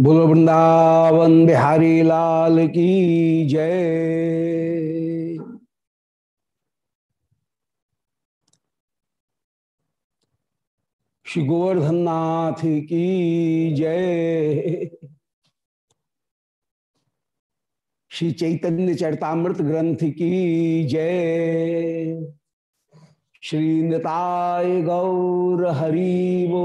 बोलो वृंदावन बिहारी लाल की जय। श्री गोवर्धन नाथ की जय। श्री चैतन्य चरतामृत ग्रंथ की जय। श्री नताय गौर हरिवो।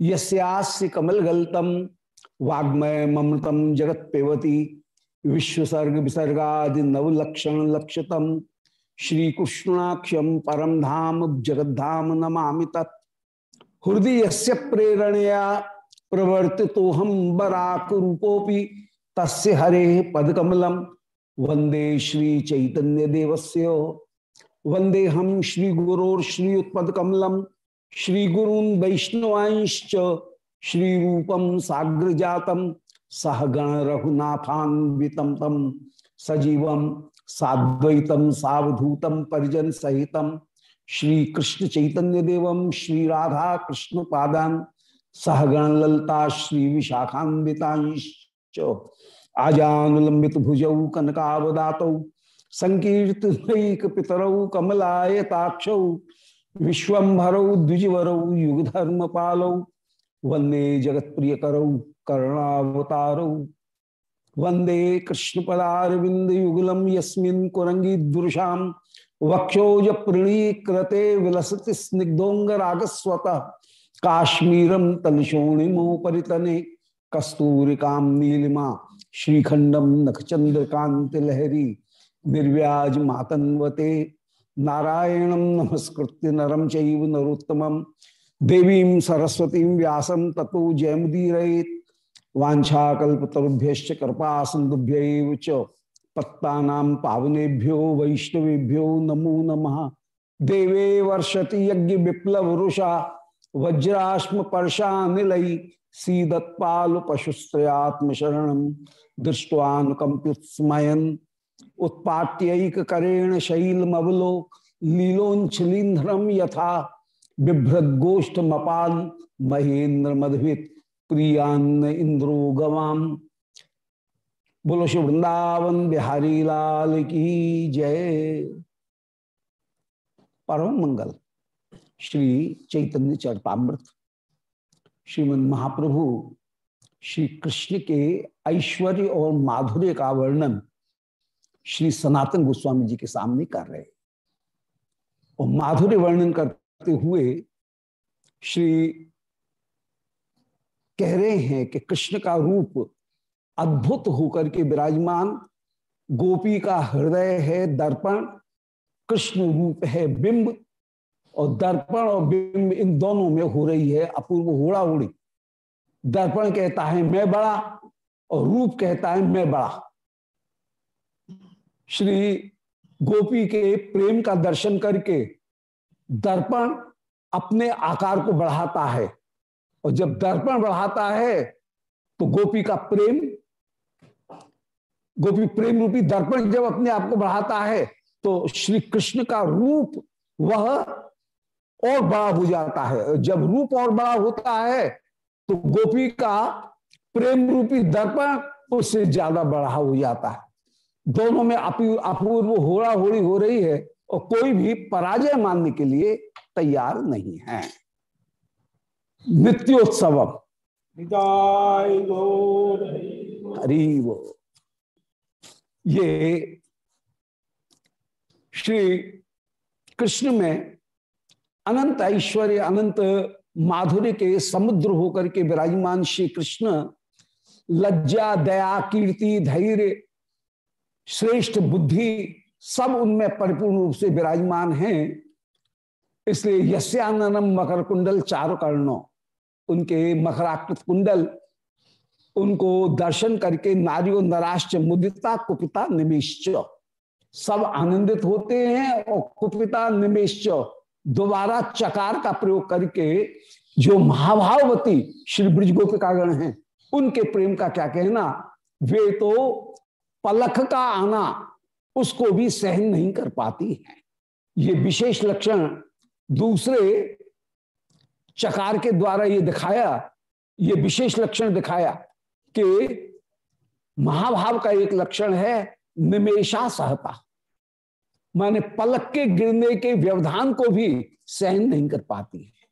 यस्यास्य कमलगल्तम वाग्मय ममृतम जगत पेवती विश्वसर्ग विसर्गादि नवलक्षण लक्षतम श्री कृष्णाक्षम परम धाम जगद्धाम नमा तत्। हृदय से प्रेरणया प्रवर्ति तो हम बराक रूपोपि तस्य हरे पदकमलम वंदे श्री चैतन्य देवस्य वंदे हम श्री गुरोर श्री उत्पदकमलम श्री गुरून वैष्णवांश्च श्री रूपम साग्र जातम सहगण रघुनाथान्वितम तम सजीवम साद्वैतम सावधूतम परिजन सहितम श्री कृष्ण चैतन्य देवम श्री राधा कृष्ण पादान सहगण ललता श्री विशाखान्विताश्च आजानुलंबित भुजौ कनकावदात संकीर्तनैक पितरौ कमलायताक्षौ विश्वभरौ, द्विजवरौ युगधर्म पालौ वंदे जगत प्रिय करौ कर्णावतारौ। वंदे कृष्ण पदारविंद युगलम यस्मिन् कुरंगी दुर्शाम वक्षोज प्रणीकृते विलसति स्निग्धोंग रागस्वत काश्मीरम तलशोणिमो परितने कस्तूरिकाम नीलिमा श्रीखंडम नखचंद्रकांत लहरी निर्व्याज मातन्वते नारायणं नमस्कृत्य नरम चैव नरोत्तमं। देवीं सरस्वतीं व्यासं ततो जयमुदीरयेत्। वाछाकल्पतरुभ्य कृपा सिंधुभ्य पत्ता पावनेभ्यो वैष्णवेभ्यो नमो नमः। देवे वर्षति यज्ञ विप्लव रुषा वज्राश्म पर्शा निलई सीदत्पाल पशुस्त्रयात्म शरण उत्पाट्यक करेण शैलमवलो लीलोच्छलीधरम यथा बिभ्रद मपाल महेंद्र मधुवित प्रियान्न इंद्रो गवाम। बोलो श्री वृंदावन बिहारी लाल की जय। परम मंगल। श्री चैतन्य चरतामृत। श्रीमद महाप्रभु श्री कृष्ण के ऐश्वर्य और माधुर्य का वर्णन श्री सनातन गोस्वामी जी के सामने कर रहे और माधुर्य वर्णन करते हुए श्री कह रहे हैं कि कृष्ण का रूप अद्भुत होकर के विराजमान, गोपी का हृदय है दर्पण, कृष्ण रूप है बिंब, और दर्पण और बिंब इन दोनों में हो रही है अपूर्व होड़ा उड़ी दर्पण कहता है मैं बड़ा और रूप कहता है मैं बड़ा। श्री गोपी के प्रेम का दर्शन करके दर्पण अपने आकार को बढ़ाता है। और जब दर्पण बढ़ाता है तो गोपी का प्रेम, गोपी प्रेम रूपी दर्पण जब अपने आप को बढ़ाता है तो श्री कृष्ण का रूप वह और बड़ा हो जाता है। जब रूप और बड़ा होता है तो गोपी का प्रेम रूपी दर्पण उससे ज़्यादा बड़ा हो जाता है। दोनों में अपूर्व होड़ा होड़ी हो रही है और कोई भी पराजय मानने के लिए तैयार नहीं है। नित्योत्सव हरी वो। ये श्री कृष्ण में अनंत ऐश्वर्य अनंत माधुर्य के समुद्र होकर के विराजमान श्री कृष्ण लज्जा दया कीर्ति धैर्य श्रेष्ठ बुद्धि सब उनमें परिपूर्ण रूप से विराजमान हैं। इसलिए यस्याननम मकर कुंडल चारु कर्णो, उनके मकराकृत कुंडल, उनको दर्शन करके नारियो नराश्च मुदिता कुपिता निमेश्च। सब आनंदित होते हैं और कुपिता निमेश्च। दोबारा चकार का प्रयोग करके जो महाभावती श्री ब्रज गोपिकागण हैं, उनके प्रेम का क्या कहना? वे तो पलख का आना उसको भी सहन नहीं कर पाती है। ये विशेष लक्षण दूसरे चकार के द्वारा ये दिखाया, ये विशेष लक्षण दिखाया कि महाभाव का एक लक्षण है निमेशा सहता। माने पलक के गिरने के व्यवधान को भी सहन नहीं कर पाती है।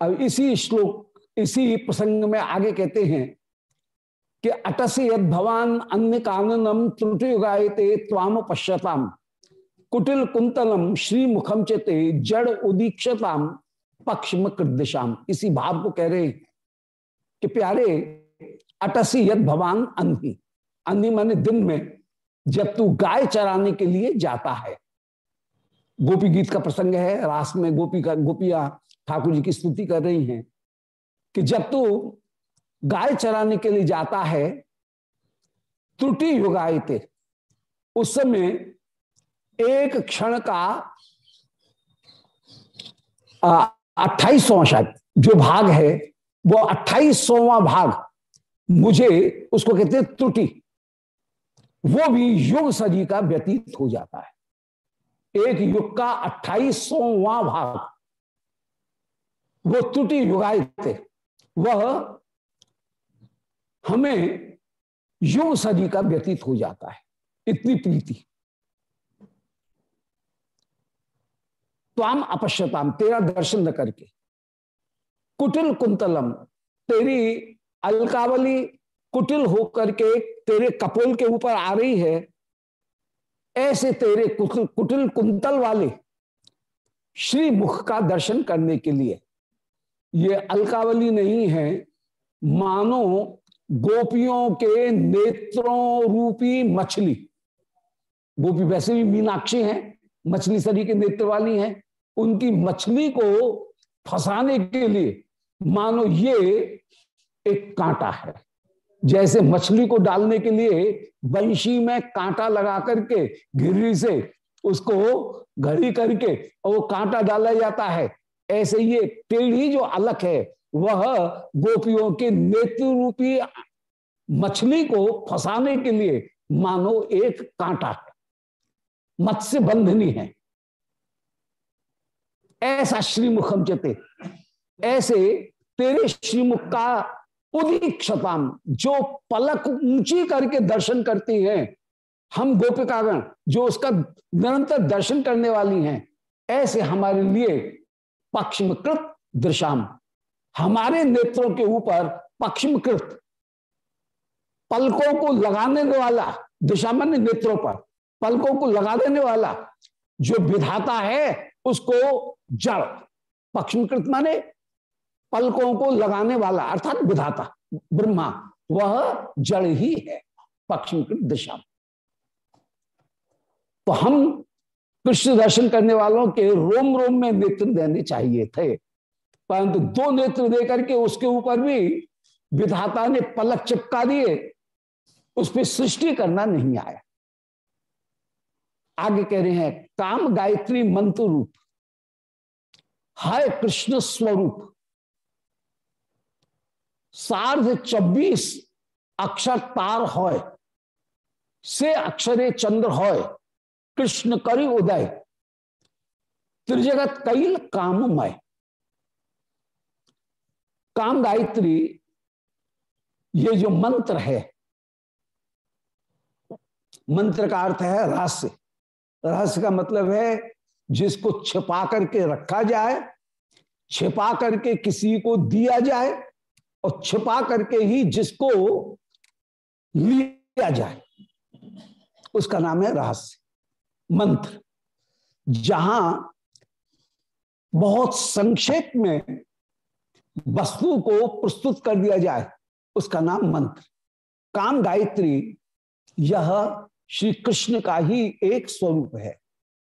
अब इसी श्लोक, इसी प्रसंग में आगे कहते हैं कि अटसी यद भवान अन्य काननम त्रुटि गायते त्वाम पश्यताम कुटिल कुंतलम श्री मुखम चेते जड़ उदीक्षताम पक्षम कृदिशाम इसी भाव को कह रहे कि प्यारे, अटसी यद भवान अन्ही। अन्ही माने दिन में जब तू गाय चराने के लिए जाता है। गोपी गीत का प्रसंग है, रास में गोपी का, गोपिया ठाकुर जी की स्तुति कर रही हैं कि जब तू गाय चराने के लिए जाता है, त्रुटि युगायते। उस समय एक क्षण का अट्ठाईसवां शायद, जो भाग है, वो अट्ठाईसवां भाग, मुझे उसको कहते हैं त्रुटि। वो भी युग सदी का व्यतीत हो जाता है। एक युग का अट्ठाईसवां भाग। वो त्रुटि युगायते। वह हमें युग सदी का व्यतीत हो जाता है इतनी प्रीति। त्वाम अपश्यताम तेरा दर्शन न करके। कुटिल कुंतलम तेरी अलकावली कुटिल होकर के तेरे कपोल के ऊपर आ रही है ऐसे तेरे कुटिल, कुटिल कुंतल वाले श्री मुख का दर्शन करने के लिए। ये अलकावली नहीं है मानो गोपियों के नेत्रों रूपी मछली। गोपी वैसे भी मीनाक्षी हैं, मछली सरी के नेत्र वाली हैं। उनकी मछली को फंसाने के लिए मानो ये एक कांटा है। जैसे मछली को डालने के लिए बंशी में कांटा लगा करके घिरी से उसको घड़ी करके और वो कांटा डाला जाता है। ऐसे ये टेढ़ी जो अलग है वह गोपियों के नेत्र रूपी मछली को फंसाने के लिए मानो एक कांटा। है मत्स्य बंधनी है। ऐसा श्रीमुखम चते। ऐसे तेरे श्रीमुख का उदीक्षताम जो पलक ऊँची करके दर्शन करती हैं, हम गोपिकागण जो उसका निरंतर दर्शन करने वाली हैं, ऐसे हमारे लिए पक्षमकृत दृशाम हमारे नेत्रों के ऊपर पक्षमकृत, पलकों को लगाने वाला दिशा मन नेत्रों पर पलकों को लगा देने वाला जो विधाता है, उसको जड़, पक्षमकृत माने पलकों को लगाने वाला, अर्थात विधाता, ब्रह्मा, वह जड़ ही है, पक्षमकृत दिशा तो हम कृष्ण दर्शन करने वालों के रोम रोम में नेत्र देने चाहिए थे। परंतु दो नेत्र देकर के उसके ऊपर भी विधाता ने पलक चिपका दिए, उस पर सृष्टि करना नहीं आया। आगे कह रहे हैं, काम गायत्री मंत्र रूप हाय कृष्ण स्वरूप, सार्ध चौबीस अक्षर तार होय, से अक्षरे चंद्र होय, कृष्ण करी उदय, त्रिजगत कैल काममय। काम गायत्री, ये जो मंत्र है, मंत्र का अर्थ है रहस्य। रहस्य का मतलब है जिसको छिपा करके रखा जाए, छिपा करके किसी को दिया जाए और छिपा करके ही जिसको लिया जाए। उसका नाम है रहस्य। मंत्र, जहाँ बहुत संक्षेप में वस्तु को प्रस्तुत कर दिया जाए, उसका नाम मंत्र। काम गायत्री, यह श्री कृष्ण का ही एक स्वरूप है।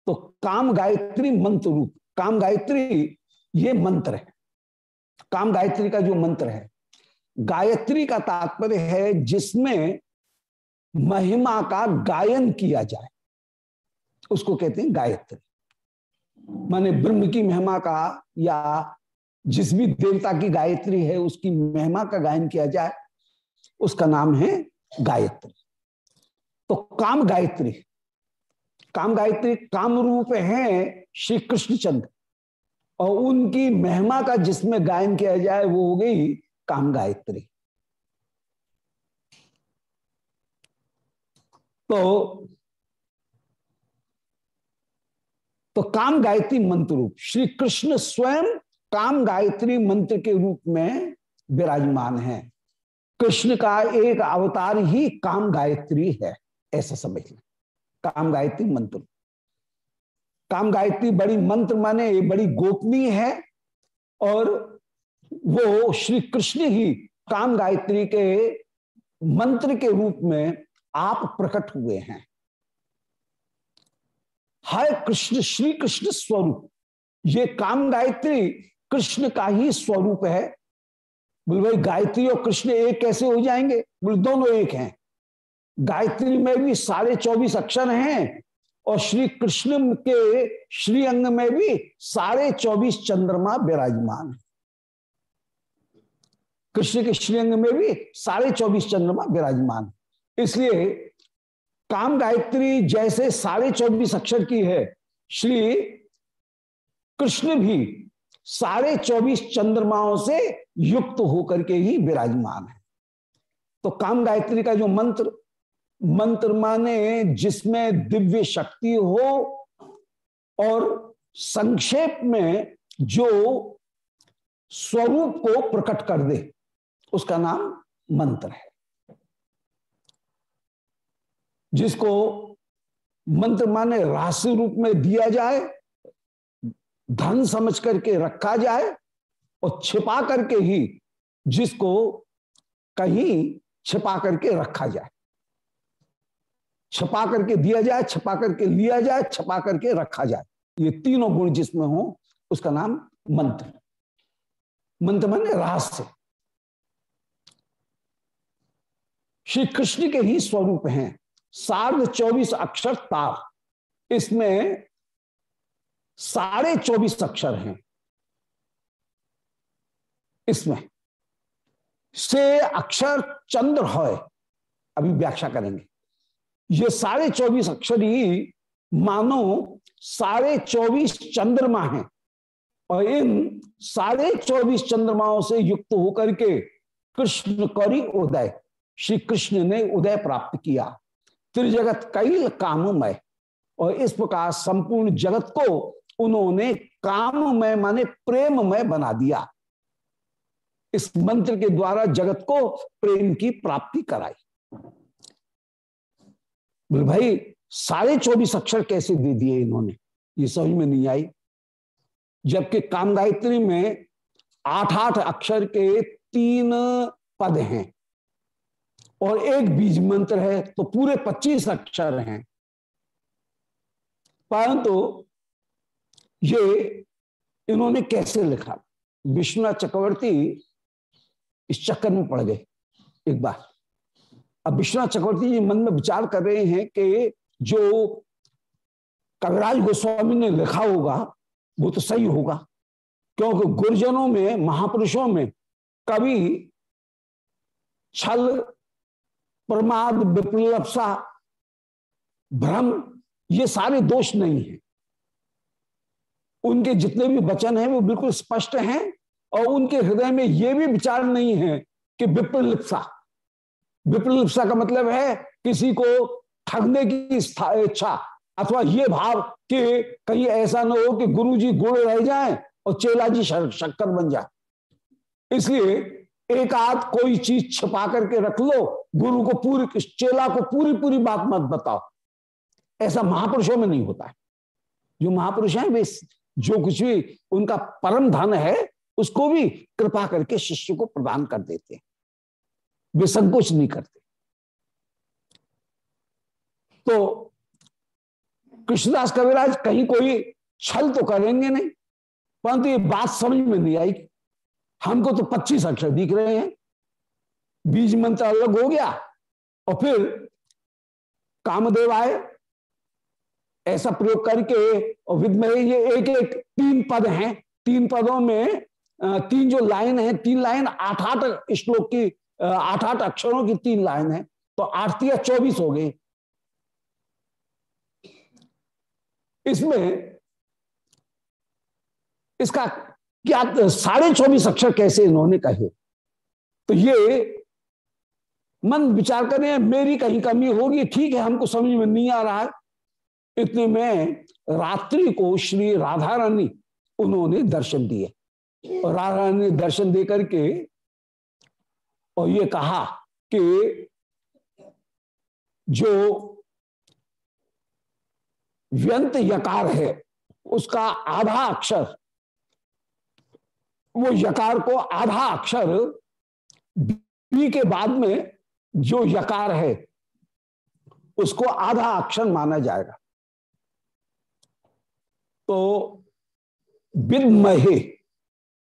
तो काम गायत्री मंत्र रूप, काम गायत्री ये मंत्र है। काम गायत्री का जो मंत्र है, गायत्री का तात्पर्य है जिसमें महिमा का गायन किया जाए। उसको कहते हैं गायत्री। माने ब्रह्म की महिमा का या जिस भी देवता की गायत्री है, उसकी महिमा का गायन किया जाए, उसका नाम है गायत्री। तो काम गायत्री काम गायत्री काम रूप है श्री कृष्णचंद्र और उनकी महिमा का जिसमें गायन किया जाए, वो हो गई काम गायत्री। तो तो काम गायत्री मंत्र रूप, श्री कृष्ण स्वयं काम गायत्री मंत्र के रूप में विराजमान है। कृष्ण का एक अवतार ही काम गायत्री है, ऐसा समझ लें। काम गायत्री मंत्र। काम गायत्री बड़ी मंत्र माने बड़ी गोपनीय है और वो श्री कृष्ण ही काम गायत्री के मंत्र के रूप में आप प्रकट हुए हैं। हर कृष्ण, श्री कृष्ण स्वरूप, ये काम गायत्री कृष्ण का ही स्वरूप है। बोल, भाई, गायत्री और कृष्ण एक कैसे हो जाएँगे? बोल, दोनों एक हैं। गायत्री में भी साढ़े चौबीस अक्षर हैं और श्री कृष्ण के श्री अंग में भी साढ़े चौबीस चंद्रमा विराजमान है। कृष्ण के श्रीअंग में भी साढ़े चौबीस चंद्रमा विराजमान इसलिए काम गायत्री जैसे साढ़े चौबीस अक्षर की है, श्री कृष्ण भी साढ़े चौबीस चंद्रमाओं से युक्त होकर के ही विराजमान है। तो काम गायत्री का जो मंत्र मंत्र माने जिसमें दिव्य शक्ति हो और संक्षेप में जो स्वरूप को प्रकट कर दे, उसका नाम मंत्र है। जिसको मंत्र माने राशि रूप में दिया जाए धन समझ करके रखा जाए और छिपा करके ही जिसको कहीं छिपा करके रखा जाए। छपा करके दिया जाए, छपा करके लिया जाए, छपा करके रखा जाए। ये तीनों गुण जिसमें हो, उसका नाम मंत्र। मंत्र माने रहस्य। श्री कृष्ण के ही स्वरूप हैं। सार्ध चौबीस अक्षर तार। इसमें साढ़े चौबीस अक्षर हैं। इसमें से अक्षर चंद्र है अभी व्याख्या करेंगे। ये साढ़े चौबीस अक्षर ही मानो साढ़े चौबीस चंद्रमा हैं और इन साढ़े चौबीस चंद्रमाओं से युक्त होकर के कृष्ण करी उदय, श्री कृष्ण ने उदय प्राप्त किया। त्रिजगत कैल काममय और इस प्रकार संपूर्ण जगत को उन्होंने काममय माने प्रेममय बना दिया। इस मंत्र के द्वारा जगत को प्रेम की प्राप्ति कराई। बोले, भाई साढ़े चौबीस अक्षर कैसे दे दिए इन्होंने? ये समझ में नहीं आई। जबकि काम गायत्री में आठ आठ अक्षर के तीन पद हैं और एक बीज मंत्र है तो पूरे पच्चीस अक्षर हैं। परंतु ये इन्होंने कैसे लिखा? विश्वनाथ चक्रवर्ती इस चक्कर में पड़ गए, एक बार। अब विश्वनाथ चक्रवर्ती जी मन में विचार कर रहे हैं कि जो कविराज गोस्वामी ने लिखा होगा, वो तो सही होगा, क्योंकि गुरुजनों में, महापुरुषों में कभी छल, प्रमाद विप्लपसा भ्रम, ये सारे दोष नहीं है। उनके जितने भी वचन हैं, वो बिल्कुल स्पष्ट हैं और उनके हृदय में ये भी विचार नहीं है कि विप्रलिप्सा विप्रलिप्सा का मतलब है किसी को ठगने की इच्छा अथवा ये भाव कि कहीं ऐसा न हो कि गुरु जी गुड़ रह जाए और चेला जी शक्कर बन जाए। इसलिए एक आध कोई चीज़ छिपा करके रख लो, गुरु को पूरी, चेला को पूरी पूरी बात मत बताओ। ऐसा महापुरुषों में नहीं होता है। जो महापुरुष हैं, वे जो कुछ भी उनका परम धन है, उसको भी कृपा करके शिष्य को प्रदान कर देते हैं। वे संकोच नहीं करते। तो कृष्णदास कविराज कहीं कोई छल तो करेंगे नहीं, परंतु ये बात समझ में नहीं आई। हमको तो पच्चीस अक्षर दिख रहे हैं। बीज मंत्र अलग हो गया और फिर कामदेव आए। ऐसा प्रयोग करके विद में ये एक एक तीन पद हैं। तीन पदों में तीन जो लाइन है, तीन लाइन आठ आठ श्लोक की आठ आठ अक्षरों की तीन लाइन है। तो आठ या चौबीस हो गई इसमें, इसका क्या, साढ़े चौबीस अक्षर कैसे इन्होंने कहे? तो ये मन विचार करें, मेरी कहीं कमी होगी, ठीक है, हमको समझ में नहीं आ रहा है। इतने में रात्रि को श्री राधा रानी उन्होंने दर्शन दिए। राधा रानी ने दर्शन दे करके और ये कहा कि जो व्यंत यकार है, उसका आधा अक्षर, वो यकार को आधा अक्षर बी के बाद में जो यकार है, उसको आधा अक्षर माना जाएगा। तो विदमहे,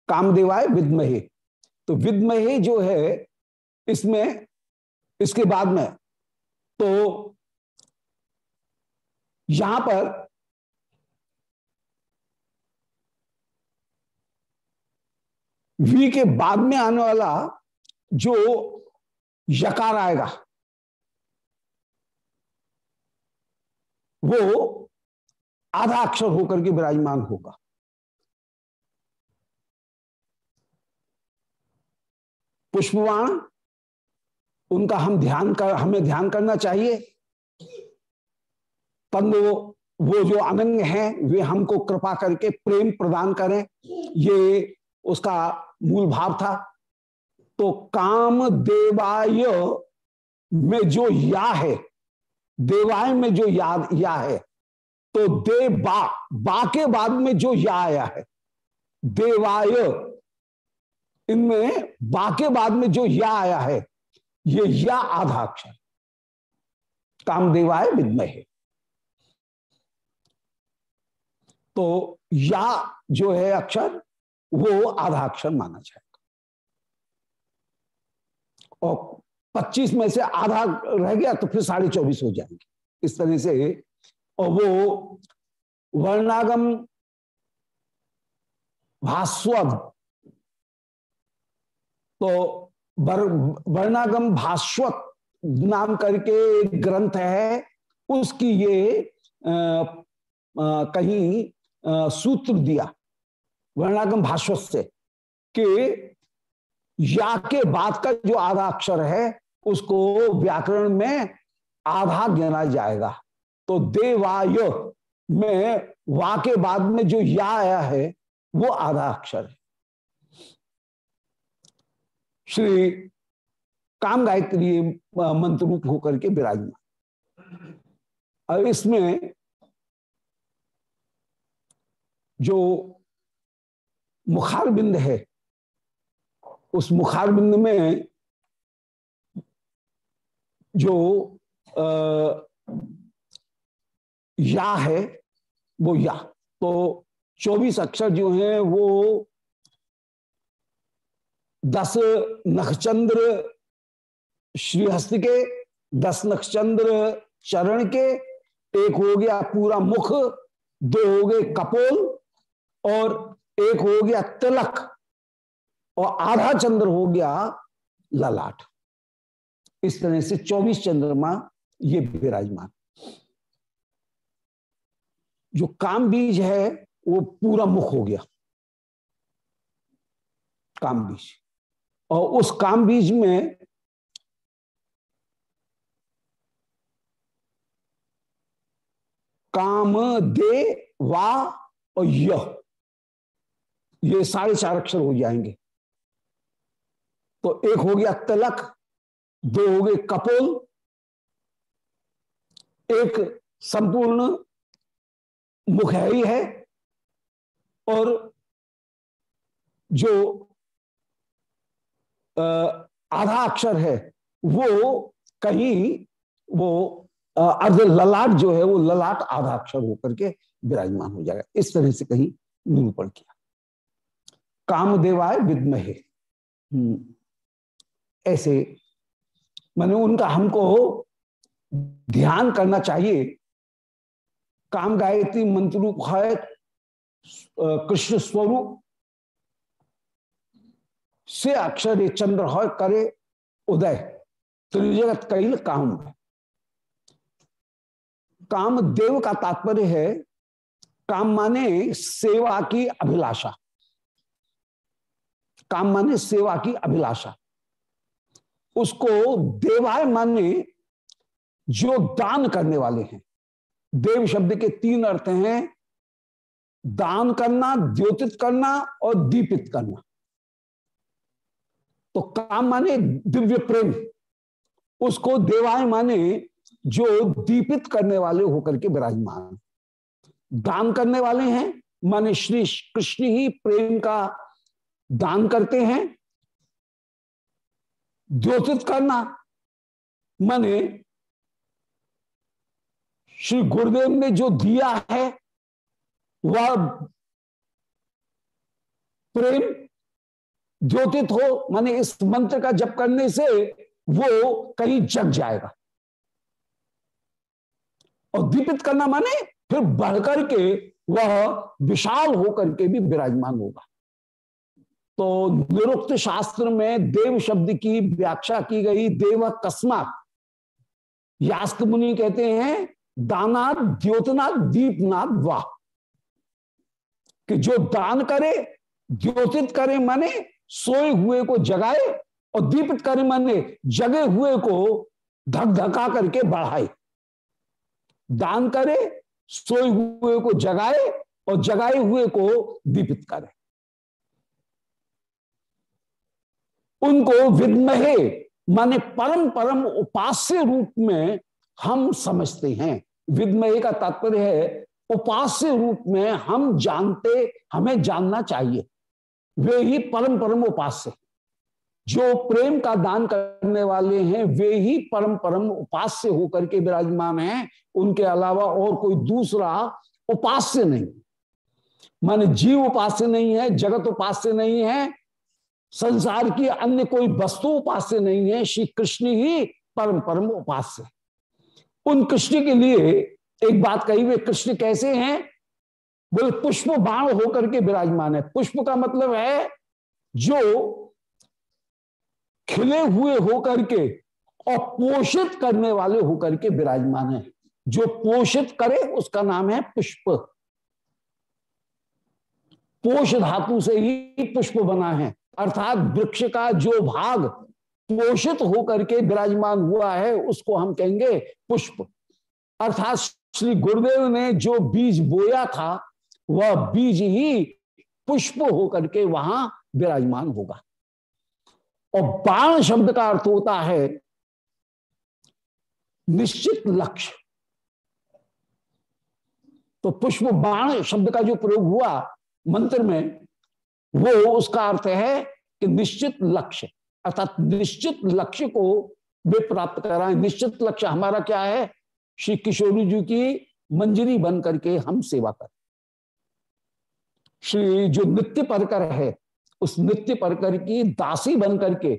कामदेवाय विदमहे। तो विदमहे जो है, इसमें, इसके बाद में तो यहाँ पर वी के बाद में आने वाला जो यकार आएगा, वो आधा अक्षर होकर के विराजमान होगा। पुष्पवाण, उनका हम ध्यान कर, हमें ध्यान करना चाहिए। तब वो जो अनंग हैं, वे हमको कृपा करके प्रेम प्रदान करें। ये उसका मूल भाव था। तो काम देवाय में जो या है, देवाय में जो याद या है तो दे बा बा के बाद में जो या आया है देवाय इनमें बा के बाद में जो या आया है, ये या आधा अक्षर। कामदेवाय विद्मय है तो या जो है अक्षर, वो आधा अक्षर माना जाएगा। और 25 में से आधा रह गया तो फिर साढ़े चौबीस हो जाएँगे। इस तरह से और वो वर्णागम भास्वद तो वर्णागम भास्वत नाम करके एक ग्रंथ है उसकी ये आ, आ, कहीं आ, सूत्र दिया वर्णागम भाष्व से कि या के बाद का जो आधा अक्षर है उसको व्याकरण में आधा गिना जाएगा। तो देवाय में वा के बाद में जो या आया है, वो आधा अक्षर है। श्री काम गायत्री मंत्र रूप होकर के विराजमान। और इसमें जो मुखार बिंद है, उस मुखार बिंद में जो या है, वो या। तो चौबीस अक्षर जो हैं, वो दस नखचंद्र श्रीहस्त के, दस नखचंद्र चरण के, एक हो गया पूरा मुख, दो हो गए कपोल, और एक हो गया तिलक, और आधा चंद्र हो गया ललाट। इस तरह से चौबीस चंद्रमा ये विराजमान। जो काम बीज है, वो पूरा मुख हो गया। काम बीज। और उस काम बीज में काम, दे, वा और यह ये साढ़े चार अक्षर हो जाएँगे। तो एक हो गया तिलक, दो हो गए कपोल, एक संपूर्ण मुख है ही है और जो आधा अक्षर है वो कहीं वो अर्ध ललाट जो है वो ललाट आधा अक्षर होकर के विराजमान हो जाएगा। इस तरह से कहीं निरूपण किया। कामदेवाय विद्महे। हम्म, ऐसे मैंने उनका हमको ध्यान करना चाहिए काम गायत्री मंत्र रूप है कृष्ण स्वरूप। से अक्षर चंद्र है, करे उदय। त्रिजगत कैल काम काम देव का तात्पर्य है, काम माने सेवा की अभिलाषा। काम माने सेवा की अभिलाषा। उसको देवाय माने जो दान करने वाले हैं। देव शब्द के तीन अर्थ हैं, दान करना, द्योतित करना और दीपित करना। तो काम माने दिव्य प्रेम, उसको देवाय माने जो दीपित करने वाले होकर के विराजमान। दान करने वाले हैं, माने श्री कृष्ण ही प्रेम का दान करते हैं। द्योतित करना, माने श्री गुरुदेव ने जो दिया है, वह प्रेम द्योतित हो, माने इस मंत्र का जप करने से वो कहीं जग जाएगा। और दीपित करना माने फिर बढ़कर के वह विशाल होकर के भी विराजमान होगा। तो निरुक्त शास्त्र में देव शब्द की व्याख्या की गई, देव कस्मात यास्क मुनि कहते हैं दानाद द्योतनाथ दीपनाथ वाह। कि जो दान करे, द्योतित करे माने, सोए हुए को जगाए, और दीपित करे माने, जगे हुए को धक धका करके बढ़ाए। दान करे, सोए हुए को जगाए, और जगाए हुए को दीपित करे। उनको विद्महे, माने परम परम उपास्य रूप में हम समझते हैं। विद्महे का तात्पर्य है, उपास्य रूप में हम जानते, हमें जानना चाहिए। वे ही परम परम उपास्य जो प्रेम का दान करने वाले हैं, वे ही परम परम उपास्य होकर के विराजमान हैं। उनके अलावा और कोई दूसरा उपास्य नहीं। माने जीव उपास्य नहीं है, जगत उपास्य नहीं है, संसार की अन्य कोई वस्तु उपास्य नहीं है। श्री कृष्ण ही परम परम उपास्य उन कृष्ण के लिए एक बात कही वे कृष्ण कैसे हैं? बोले पुष्प बाण होकर के विराजमान है। पुष्प का मतलब है जो खिले हुए होकर के और पोषित करने वाले होकर के विराजमान है। जो पोषित करे, उसका नाम है पुष्प। पोष धातु से ही पुष्प बना है। अर्थात वृक्ष का जो भाग पोषित होकर के विराजमान हुआ है, उसको हम कहेंगे पुष्प। अर्थात श्री गुरुदेव ने जो बीज बोया था, वह बीज ही पुष्प होकर के वहाँ विराजमान होगा। और बाण शब्द का अर्थ होता है निश्चित लक्ष्य। तो पुष्प बाण शब्द का जो प्रयोग हुआ मंत्र में, वो उसका अर्थ है कि निश्चित लक्ष्य। अर्थात निश्चित लक्ष्य को वे प्राप्त कर रहे हैं। निश्चित लक्ष्य हमारा क्या है? श्री किशोरी जी की मंजरी बन करके हम सेवा कर। श्री जो नित्य परकर है उस नित्य परकर की दासी बन करके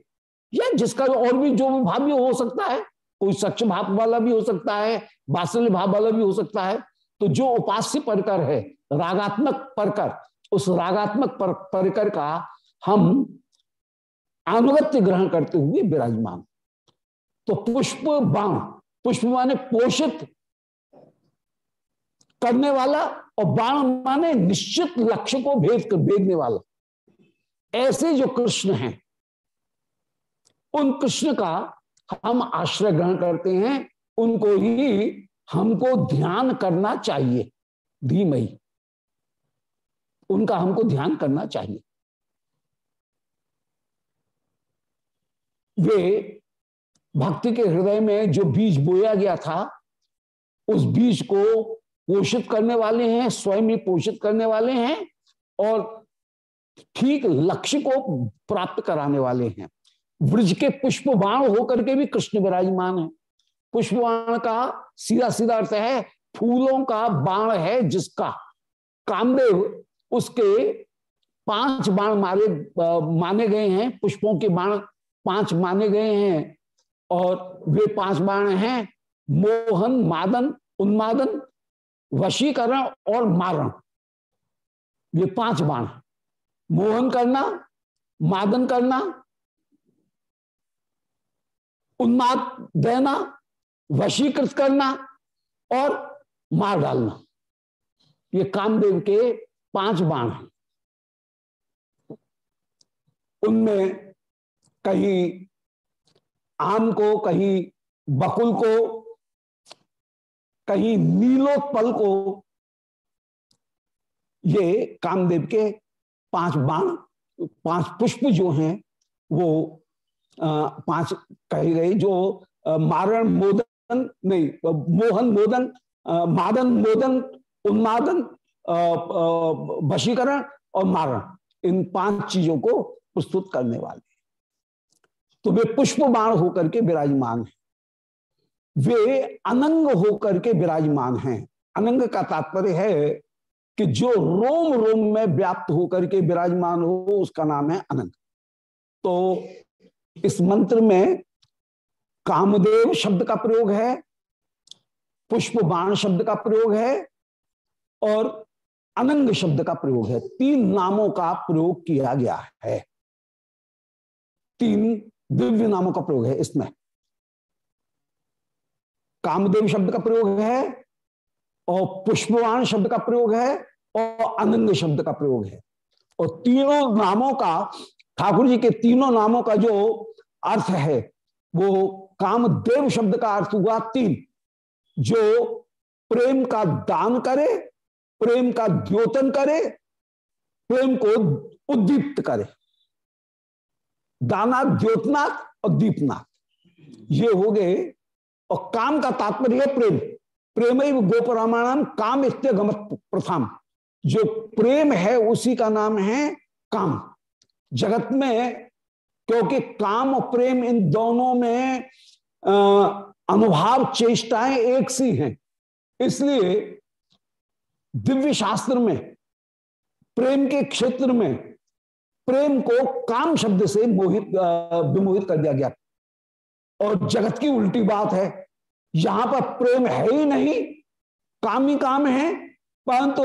या जिसका और भी जो भी भाव भी हो सकता है कोई सच भाव वाला भी हो सकता है बात्सल्य भाव वाला भी हो सकता है तो जो उपास्य परकर है रागात्मक परकर उस रागात्मक पर, परिकर का हम अनुगत्य ग्रहण करते हुए विराजमान। तो पुष्प बाण, पुष्प माने पोषित करने वाला और बाण माने निश्चित लक्ष्य को भेद कर, भेदने वाला। ऐसे जो कृष्ण हैं, उन कृष्ण का हम आश्रय ग्रहण करते हैं, उनको ही हमको ध्यान करना चाहिए। धीमई उनका हमको ध्यान करना चाहिए। वे भक्ति के हृदय में जो बीज बोया गया था, उस बीज को पोषित करने वाले हैं, स्वयं ही पोषित करने वाले हैं और ठीक लक्ष्य को प्राप्त कराने वाले हैं। ब्रज के पुष्प बाण होकर के भी कृष्ण विराजमान है। पुष्प बाण का सीधा सीधा अर्थ है, फूलों का बाण है जिसका कामदेव उसके पाँच बाण मारे, माने गए हैं, पुष्पों के बाण पाँच माने गए हैं और वे पाँच बाण हैं, मोहन, मादन, उन्मादन, वशीकरण और मारण। ये पाँच बाण मोहन करना, मादन करना, उन्माद देना, वशीकृत करना और मार डालना। ये कामदेव के पाँच बाण हैं। उनमें कहीं आम को, कहीं बकुल को, कहीं नीलोत्पल को, ये कामदेव के पाँच बाण, पाँच पुष्प जो हैं, वो पाँच कहे गए जो मारण, मोदन, नहीं, मोहन, मोदन मादन, मोदन, उन्मादन वशीकरण और मारण, इन पाँच चीज़ों को प्रस्तुत करने वाले। तो वे पुष्प बाण होकर के विराजमान है। वे अनंग होकर के विराजमान हैं। अनंग का तात्पर्य है कि जो रोम रोम में व्याप्त होकर के विराजमान हो, उसका नाम है अनंग। तो इस मंत्र में कामदेव शब्द का प्रयोग है पुष्प बाण शब्द का प्रयोग है, और अनंग शब्द का प्रयोग है। तीन नामों का प्रयोग किया गया है। तीन दिव्य नामों का प्रयोग है इसमें। कामदेव शब्द का प्रयोग है, और पुष्पवान शब्द का प्रयोग है, और अनंग शब्द का प्रयोग है। और तीनों नामों का, ठाकुर जी के तीनों नामों का जो अर्थ है, वो कामदेव शब्द का अर्थ हुआ तीन। जो प्रेम का दान करे, प्रेम का द्योतन करे, प्रेम को उद्दीप्त करे। दाना द्योतनाथ और दीपनाथ। ये हो गए, और काम का तात्पर्य प्रेम प्रेम। ही गोपरामाणाम काम गमत प्रथम। जो प्रेम है, उसी का नाम है काम। जगत में, क्योंकि काम और प्रेम इन दोनों में अनुभाव चेष्टाएँ एक सी हैं। इसलिए दिव्य शास्त्र में, प्रेम के क्षेत्र में प्रेम को काम शब्द से मोहित विमोहित कर दिया गया। और जगत की उल्टी बात है, यहाँ पर प्रेम है ही नहीं, काम ही काम है, परंतु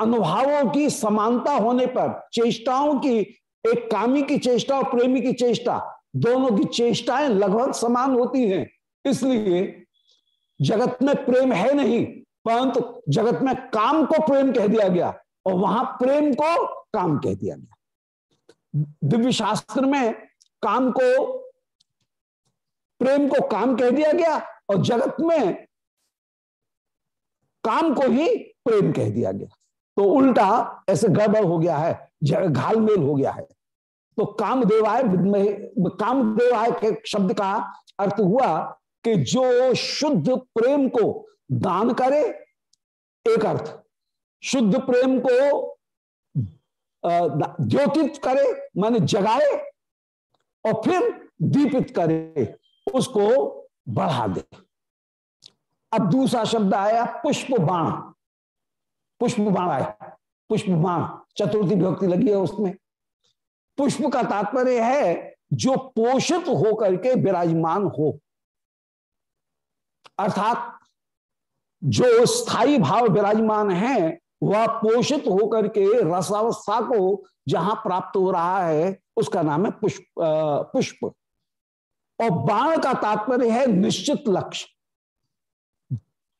अनुभवों की समानता होने पर, चेष्टाओं की, एक कामी की चेष्टा और प्रेमी की चेष्टा, दोनों की चेष्टाएँ लगभग समान होती हैं। इसलिए जगत में प्रेम है नहीं, परंतु जगत में काम को प्रेम कह दिया गया, और वहाँ प्रेम को काम कह दिया गया। दिव्य शास्त्र में काम को, प्रेम को काम कह दिया गया और जगत में काम को ही प्रेम कह दिया गया। तो उल्टा ऐसे गड़बड़ हो गया है घालमेल हो गया है। तो काम कामदेवाय कामदेवाय के शब्द का अर्थ हुआ कि जो शुद्ध प्रेम को दान करे, एक अर्थ, शुद्ध प्रेम को द्योतित करे, माने जगाए, और फिर दीपित करे, उसको बढ़ा दे। अब दूसरा शब्द आया, पुष्प बाण। पुष्प बाण आया। पुष्प बाण, चतुर्थी विभक्ति लगी है उसमें। पुष्प का तात्पर्य है, जो पोषित होकर के विराजमान हो। अर्थात, जो स्थायी भाव विराजमान है वह पोषित होकर के रसावस्था को जहाँ प्राप्त हो रहा है, उसका नाम है पुष्प पुष्प। और बाण का तात्पर्य है निश्चित लक्ष्य।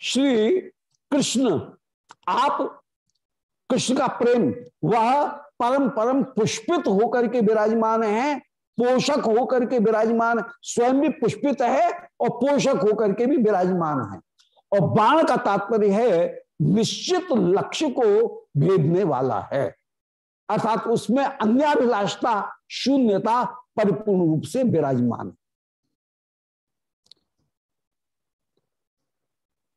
श्री कृष्ण, आप कृष्ण का प्रेम, वह परम परम पुष्पित होकर के विराजमान है, पोषक होकर के विराजमान, स्वयं भी पुष्पित है और पोषक होकर के भी विराजमान है। और बाण का तात्पर्य है निश्चित लक्ष्य को भेदने वाला है। अर्थात उसमें अन्याभिलाषता, शून्यता परिपूर्ण रूप से विराजमान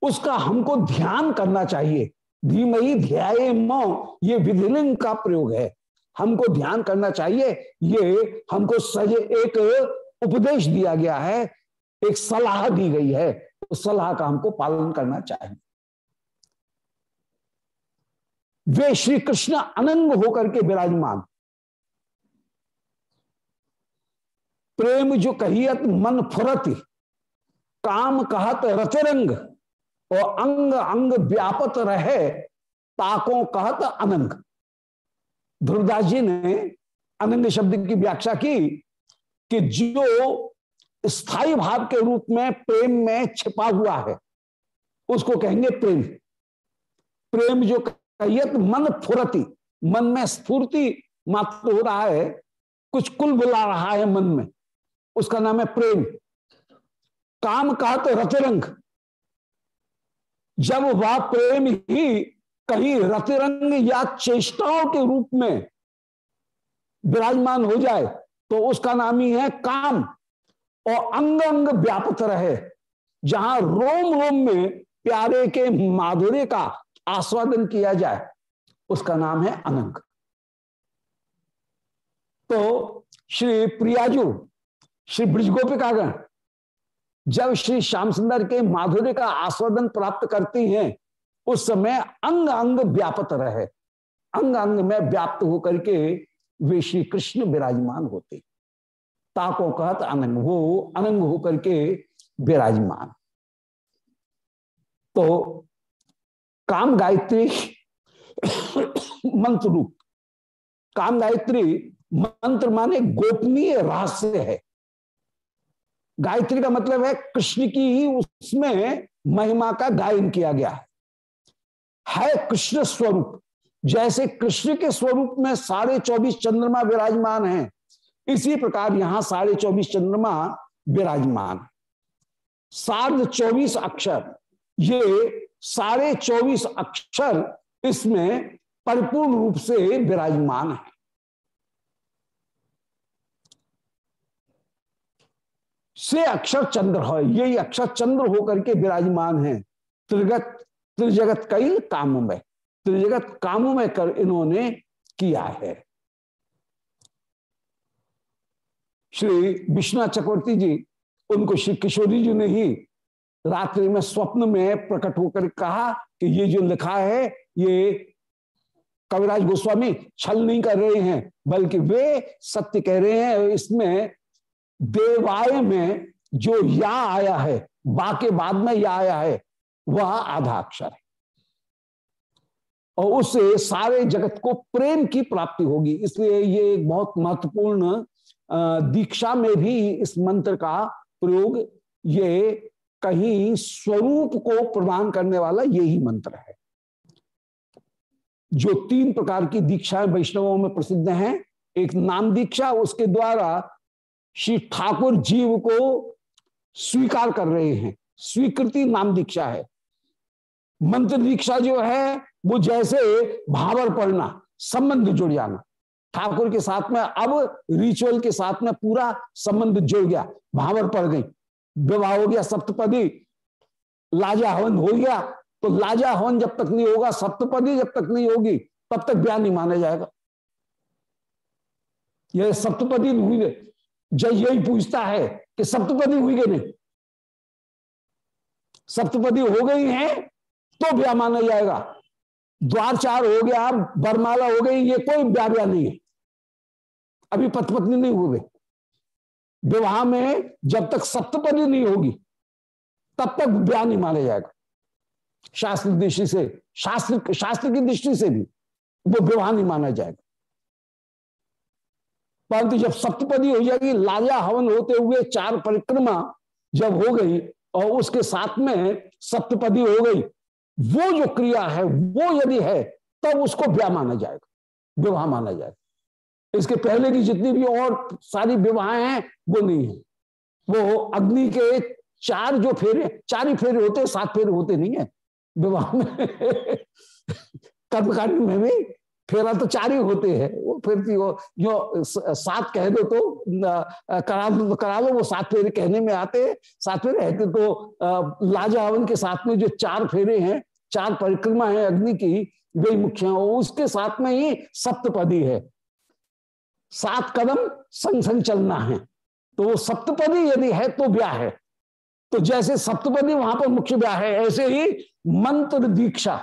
उसका हमको ध्यान करना चाहिए। धीमही ध्याय मो, ये विधिलिंग का प्रयोग है। हमको ध्यान करना चाहिए, ये हमको सजे एक उपदेश दिया गया है, एक सलाह दी गई है। उस सलाह का हमको पालन करना चाहिए। वे श्री कृष्ण अनंग होकर के विराजमान। प्रेम जो कहियत मन फुरत, काम कहत रतिरंग और अंग अंग व्यापत रहे ताकों कहत अनंग ध्रुवदास जी ने अनंग शब्द की व्याख्या की कि जो स्थायी भाव के रूप में प्रेम में छिपा हुआ है, उसको कहेंगे प्रेम। प्रेम जो कहियत मन फुरती मन में स्फूर्ति मात्र हो रहा है, कुछ कुल बुला रहा है मन में। उसका नाम है प्रेम। काम कहा तो रतिरंग जब वह प्रेम ही कहीं रतिरंग या चेष्टाओं के रूप में विराजमान हो जाए तो उसका नाम ही है काम। और अंग अंग व्यापक रहे। जहाँ रोम रोम में प्यारे के माधुर्य का आस्वादन किया जाए, उसका नाम है अनंग। तो श्री प्रियाजू, श्री ब्रजगोपिकागण, जब श्री श्याम सुंदर के माधुर्य का आस्वादन प्राप्त करती हैं, उस समय अंग अंग व्यापत रहे। अंग अंग में व्याप्त होकर के वे श्री कृष्ण विराजमान होते। ताको कहत अनंग वो अनंग होकर के विराजमान। तो काम गायत्री मंत्र रूप। काम गायत्री मंत्र माने गोपनीय रहस्य है। गायत्री का मतलब है कृष्ण की ही उसमें महिमा का गायन किया गया है। है कृष्ण स्वरूप। जैसे कृष्ण के स्वरूप में साढ़े चौबीस चंद्रमा विराजमान है, इसी प्रकार यहाँ साढ़े चौबीस चंद्रमा विराजमान। सार्ध चौबीस अक्षर। ये साढ़े चौबीस अक्षर इसमें परिपूर्ण रूप से विराजमान है। से अक्षर चंद्र है, यही अक्षर चंद्र होकर के विराजमान है। त्रिगत, त्रिजगत कई काम में, त्रिजगत कामों में कर इन्होंने किया है। श्री विश्वनाथ चक्रवर्ती जी, उनको श्री किशोरी जी ने ही रात्रि में स्वप्न में प्रकट होकर कहा कि ये जो लिखा है, ये कविराज गोस्वामी छल नहीं कर रहे हैं, बल्कि वे सत्य कह रहे हैं इसमें देवाय में जो या आया है बा के बाद में या आया है, वह आधा अक्षर है। और उससे सारे जगत को प्रेम की प्राप्ति होगी, इसलिए ये एक बहुत महत्वपूर्ण दीक्षा में भी इस मंत्र का प्रयोग ये कहीं स्वरूप को प्रदान करने वाला यही मंत्र है। जो तीन प्रकार की दीक्षाएँ वैष्णवों में प्रसिद्ध हैं, एक नाम दीक्षा, उसके द्वारा श्री ठाकुर जीव को स्वीकार कर रहे हैं। स्वीकृति नाम दीक्षा है। मंत्र दीक्षा जो है, वो जैसे भावर पढ़ना संबंध जुड़ जाना। ठाकुर के साथ में, अब रिचुअल के साथ में पूरा संबंध जुड़ गया भावर पड़ गई। विवाह हो गया सप्तपदी। लाजा हवन हो गया तो लाजा हवन जब तक नहीं होगा, सप्तपदी जब तक नहीं होगी, तब तक ब्याह नहीं माना जाएगा। यह सप्तपदी हुई जय यही पूछता है कि सप्तपदी हुई कि नहीं? सप्तपदी हो गई है तो ब्याह माना जाएगा। द्वार चार हो गया, बरमाला हो गई, ये कोई ब्याह ब्याह नहीं है। अभी पत्नी नहीं हुए। विवाह में जब तक सप्तपदी नहीं होगी, तब तक ब्याह नहीं माना जाएगा। शास्त्र दृष्टि से, शास्त्र शास्त्र की दृष्टि से भी वो विवाह नहीं माना जाएगा। परंतु जब सप्तपदी हो जाएगी, लाजा हवन होते हुए चार परिक्रमा जब हो गई और उसके साथ में सप्तपदी हो गई, वो जो क्रिया है, वो यदि है, तब उसको ब्याह माना जाएगा, विवाह माना जाएगा। इसके पहले की जितनी भी और सारी विवाह हैं, वो नहीं है। वो अग्नि के चार जो फेरे, चार ही फेरे होते सात फेरे होते नहीं है विवाह में। कर्मकांड में भी फेरा तो चार ही होते हैं। वो फिर जो सात कह दो तो करा दो तो करा लो, वो सात फेरे कहने में आते हैं। सात फेरे रहते तो लाजा हवन के साथ में जो चार फेरे हैं, चार परिक्रमा है अग्नि की वही मुख्य उसके साथ में ही सप्तपदी है। सात कदम संग संग चलना है। तो वो सप्तपदी यदि है तो ब्याह है। तो जैसे सप्तपदी वहाँ पर मुख्य ब्याह है, ऐसे ही मंत्र दीक्षा,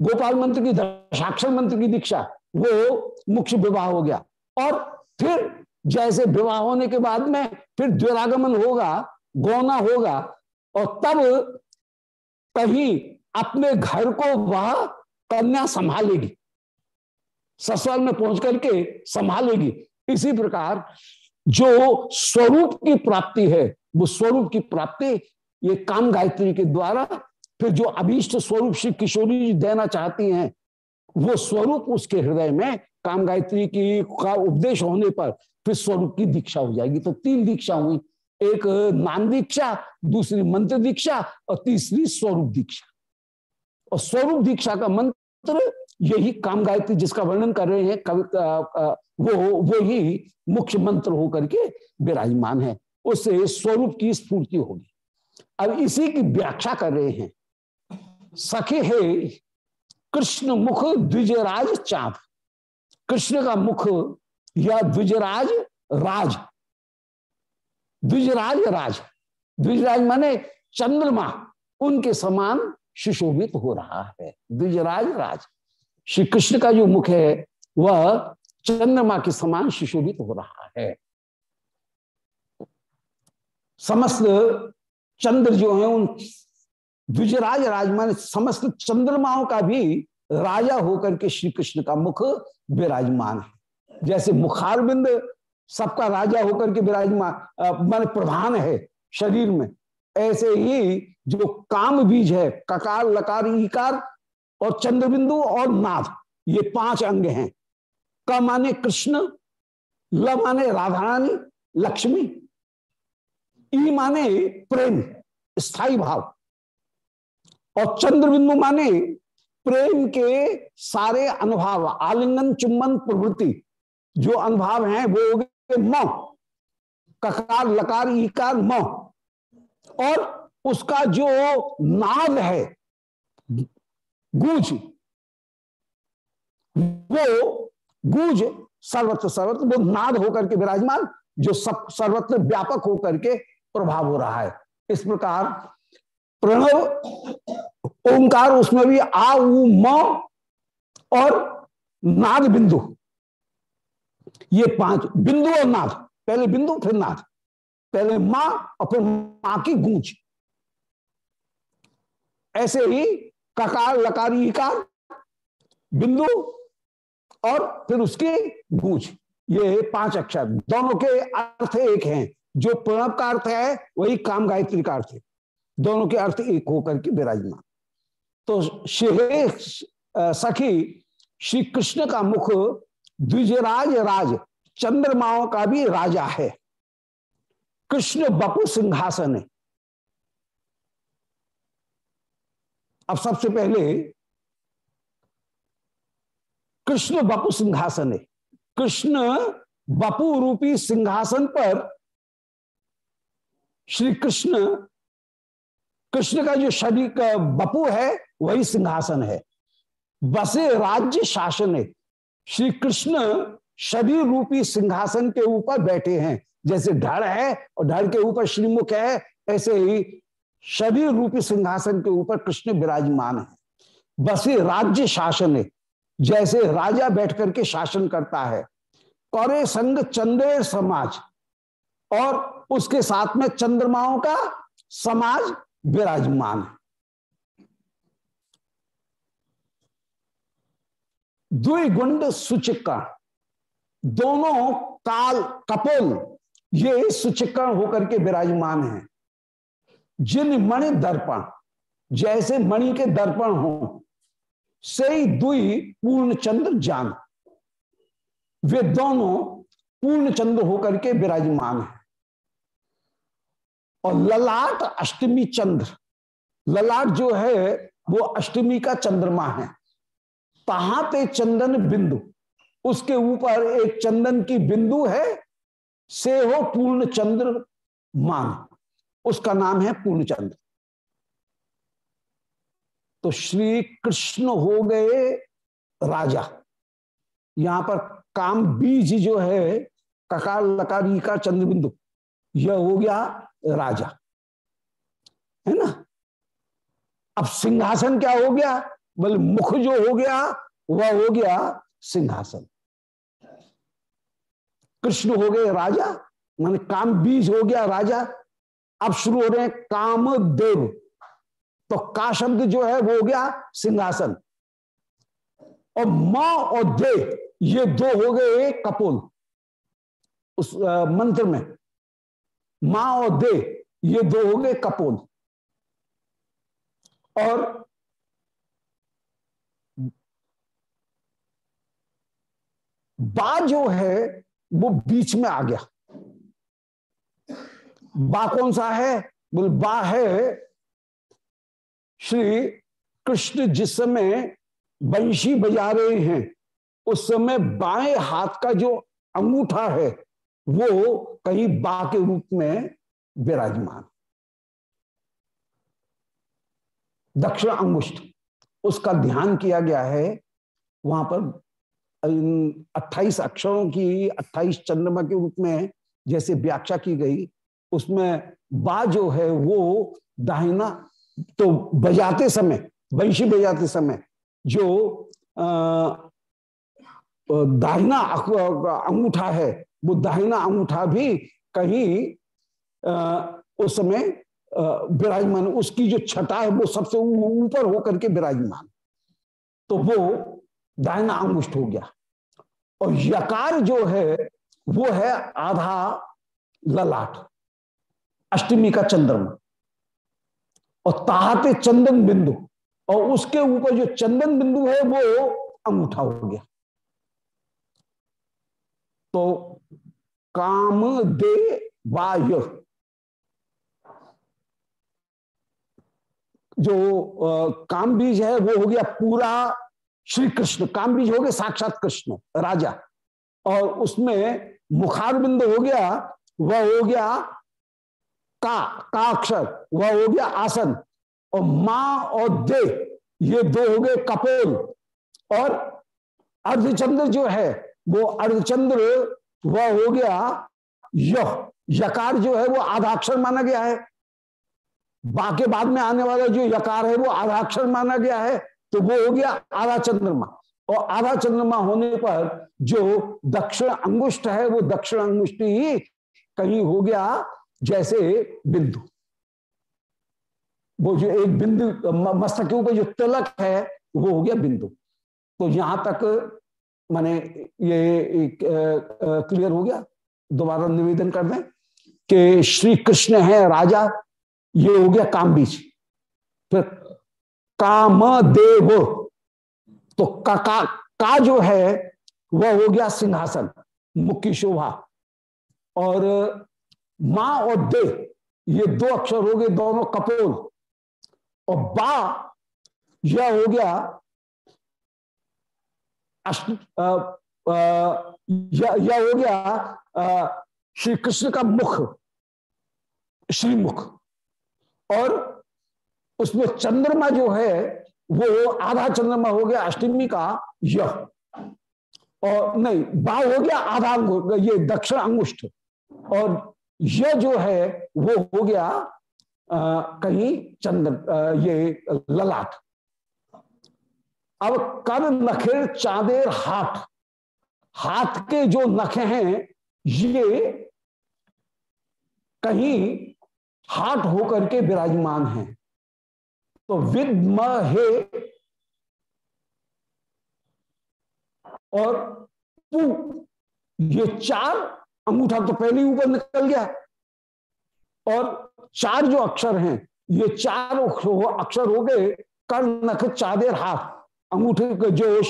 गोपाल मंत्र की दशाक्षर मंत्र की दीक्षा, वो मुख्य विवाह हो गया। और फिर जैसे विवाह होने के बाद में फिर द्विरागमन होगा, गौना होगा, और तब कहीं अपने घर को वह कन्या संभालेगी। ससुराल में पहुँच करके संभालेगी। इसी प्रकार जो स्वरूप की प्राप्ति है, वो स्वरूप की प्राप्ति ये काम गायत्री के द्वारा फिर जो अभीष्ट स्वरूप श्री किशोरी जी देना चाहती हैं, वो स्वरूप उसके हृदय में काम गायत्री की का उपदेश होने पर फिर स्वरूप की दीक्षा हो जाएगी। तो तीन दीक्षा हुई। एक नाम दीक्षा, दूसरी मंत्र दीक्षा और तीसरी स्वरूप दीक्षा। और स्वरूप दीक्षा का मंत्र यही काम गायत्री जिसका वर्णन कर रहे हैं, कवि वो वो ही मुख्य मंत्र होकर के विराजमान है। उससे स्वरूप की स्फूर्ति होगी। अब इसी की व्याख्या कर रहे हैं। सखे है कृष्ण मुख द्विजराज चाप। कृष्ण का मुख या द्विजराज राज। द्विजराज राज। द्विजराज माने चंद्रमा, उनके समान सुशोभित हो रहा है। द्विजराज राज। श्री कृष्ण का जो मुख है, वह चंद्रमा के समान सुशोभित हो रहा है। समस्त चंद्र जो है, उन द्विजराज राजमान समस्त चंद्रमाओं का भी राजा होकर के श्री कृष्ण का मुख विराजमान है। जैसे मुखारबिंद सबका राजा होकर के विराजमान मान प्रधान है शरीर में, ऐसे ही जो काम बीज है, ककार, लकार इकार और चंद्रबिंदु और नाथ ये पाँच अंग हैं। क माने कृष्ण, ल माने राधारानी, लक्ष्मी, ई माने प्रेम स्थायी भाव। और चंद्रबिंदु माने प्रेम के सारे अनुभव, आलिंगन चुम्बन प्रवृत्ति, जो अनुभव हैं, वो हो गए म। ककार, लकार इकार म। और उसका जो नाद है गूज। वो गूज सर्वत्र सर्वत्र, वो नाद होकर के विराजमान, जो सब सर्वत्र व्यापक होकर के प्रभाव हो रहा है। इस प्रकार प्रणव, ओंकार उसमें भी आ, उ, म और नाद बिंदु। ये पाँच, बिंदु और नाद। पहले बिंदु, फिर नाद। पहले माँ और फिर माँ की गूंज। ऐसे ही ककार लकारी इकार, बिंदु और फिर उसकी गूंज ये पाँच अक्षर। दोनों के अर्थ एक हैं। जो प्रणव का अर्थ है, वही काम गायत्री का अर्थ है। दोनों के अर्थ एक होकर के विराजमान। तो श्री सखी श्री कृष्ण का मुख द्विजराज राज, चंद्रमाओं का भी राजा है। कृष्ण बपु सिंहासन है। अब सबसे पहले कृष्ण बपु सिंहासन है। कृष्ण बपु रूपी सिंहासन पर श्री कृष्ण कृष्ण का जो शरीर का बपू है, वही सिंहासन है। बसे राज्य शासन है। श्री कृष्ण शरीर रूपी सिंहासन के ऊपर बैठे हैं। जैसे ढड़ है और ढड़ के ऊपर श्रीमुख है, ऐसे ही शरीर रूपी सिंहासन के ऊपर कृष्ण विराजमान है। बसे राज्य शासन है, जैसे राजा बैठ करके शासन करता है। कौरे संग चंद्र समाज, और उसके साथ में चंद्रमाओं का समाज विराजमान है। द्विगुंड सुचिका दोनों काल कपोल, ये सुचिकरण होकर के विराजमान है। जिन मणि दर्पण, जैसे मणि के दर्पण हो से दुई पूर्ण चंद्र जान। वे दोनों पूर्ण चंद्र होकर के विराजमान है। और ललाट अष्टमी चंद्र, ललाट जो है, वो अष्टमी का चंद्रमा है। तहाते चंदन बिंदु, उसके ऊपर एक चंदन की बिंदु है से हो पूर्ण चंद्र मान। उसका नाम है पूर्ण चंद्र तो श्री कृष्ण हो गए राजा। यहाँ पर काम बीज जो है ककार लकारी का चंद्र बिंदु यह हो गया राजा। है ना? अब सिंहासन क्या हो गया? बोले, मुख जो हो गया, वह हो गया सिंहासन। कृष्ण हो गए राजा, मान काम बीज हो गया राजा। अब शुरू हो रहे हैं काम देव तो का शब्द जो है वो हो गया सिंहासन। और माँ और दे, ये दो हो गए कपोल। उस मंत्र में। माँ और दे, ये दो हो गए कपोल। और बा जो है, वो बीच में आ गया। बा कौन सा है? बोल, बा है श्री कृष्ण जिस समय बंशी बजा रहे हैं, उस समय बाएँ हाथ का जो अंगूठा है, वो कहीं बा के रूप में विराजमान। दक्षिण अंगुष्ठ, उसका ध्यान किया गया है, वहाँ पर 28 अक्षरों की 28 चंद्रमा के रूप में जैसे व्याख्या की गई उसमें बा जो है वो दाहिना तो बजाते समय वंशी बजाते समय जो दाहिना अंगूठा है, वो दाहिना अंगूठा भी कहीं उस समय विराजमान, उसकी जो छटा है वो सबसे ऊपर होकर के विराजमान। तो वो दाहिना अंगुष्ठ हो गया। और यकार जो है, वो है आधा ललाट। अष्टमी का चंद्रमा और ताहते चंदन बिंदु और उसके ऊपर जो चंदन बिंदु है वो अंगूठा हो गया। तो काम दे वाय जो काम बीज है वो हो गया पूरा श्री कृष्ण। काम बीज हो गया साक्षात कृष्ण, राजा। और उसमें मुखार बिंदु हो गया, वह हो गया का का अक्षर वह हो गया आसन। और माँ और दे, ये दो हो गए कपोल। और अर्धचंद्र जो है, वो अर्धचंद्र, वह हो गया यह। यकार जो है, वो आधाक्षर माना गया है। बाके बाद में आने वाला जो यकार है, वो आधाक्षर माना गया है। तो वो हो गया आधा चंद्रमा और आधा चंद्रमा होने पर जो दक्षिण अंगुष्ठ है, वो दक्षिण अंगुष्ठ ही कहीं हो गया जैसे बिंदु। वो जो एक बिंदु मस्तक के ऊपर जो तिलक है वो हो गया बिंदु। तो यहाँ तक माने ये क्लियर हो गया। दोबारा निवेदन कर दें कि श्री कृष्ण है राजा ये हो गया काम बीज फिर काम देव तो का, का, का जो है वह हो गया सिंहासन मुख्य शोभा। और माँ और दे ये दो अक्षर हो गए दोनों कपोल। और बा, यह हो गया अष्ट यह हो गया श्री कृष्ण का मुख, श्रीमुख। और उसमें चंद्रमा जो है, वो आधा चंद्रमा हो गया, अष्टमी का यह और नहीं, बा हो गया आधा ये दक्षिण अंगुष्ठ और यह जो है वो हो गया आ, कहीं चंद्र ये ललाट। अब कर नखेर चांदेर हाथ। हाथ के जो नखे हैं ये कहीं हाथ होकर के विराजमान हैं। तो विद हे और पू ये चार अंगूठा तो पहले ही ऊपर निकल गया। और चार जो अक्षर हैं, ये चार अक्षर हो गए कर नख, चादेर, हाथ। अंगूठे के जो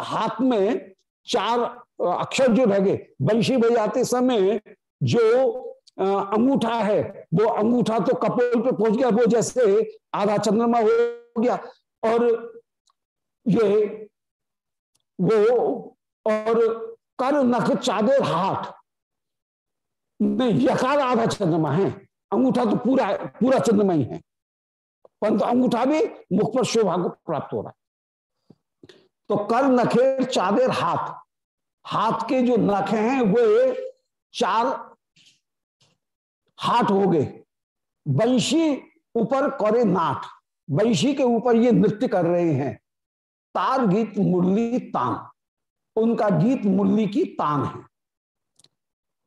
हाथ में चार अक्षर जो रह गए, बंशी बजाते समय जो अंगूठा है, वो अंगूठा तो कपोल पे पहुँच गया, वो जैसे आधा चंद्रमा हो गया। और ये, वो, और कर नख, चादर, हाथ। नहीं, यकार आधा चंद्रमा है। अंगूठा तो पूरा पूरा चंद्रमा ही है। परंतु अंगूठा भी मुख पर शोभा को प्राप्त हो रहा है। तो कर नखेर चादर हाथ। हाथ के जो नख हैं, वे चार हाथ हो गए। वंशी ऊपर करे नाट। वंशी के ऊपर ये नृत्य कर रहे हैं। तार गीत मुरली तान। उनका गीत मुरली की तान है।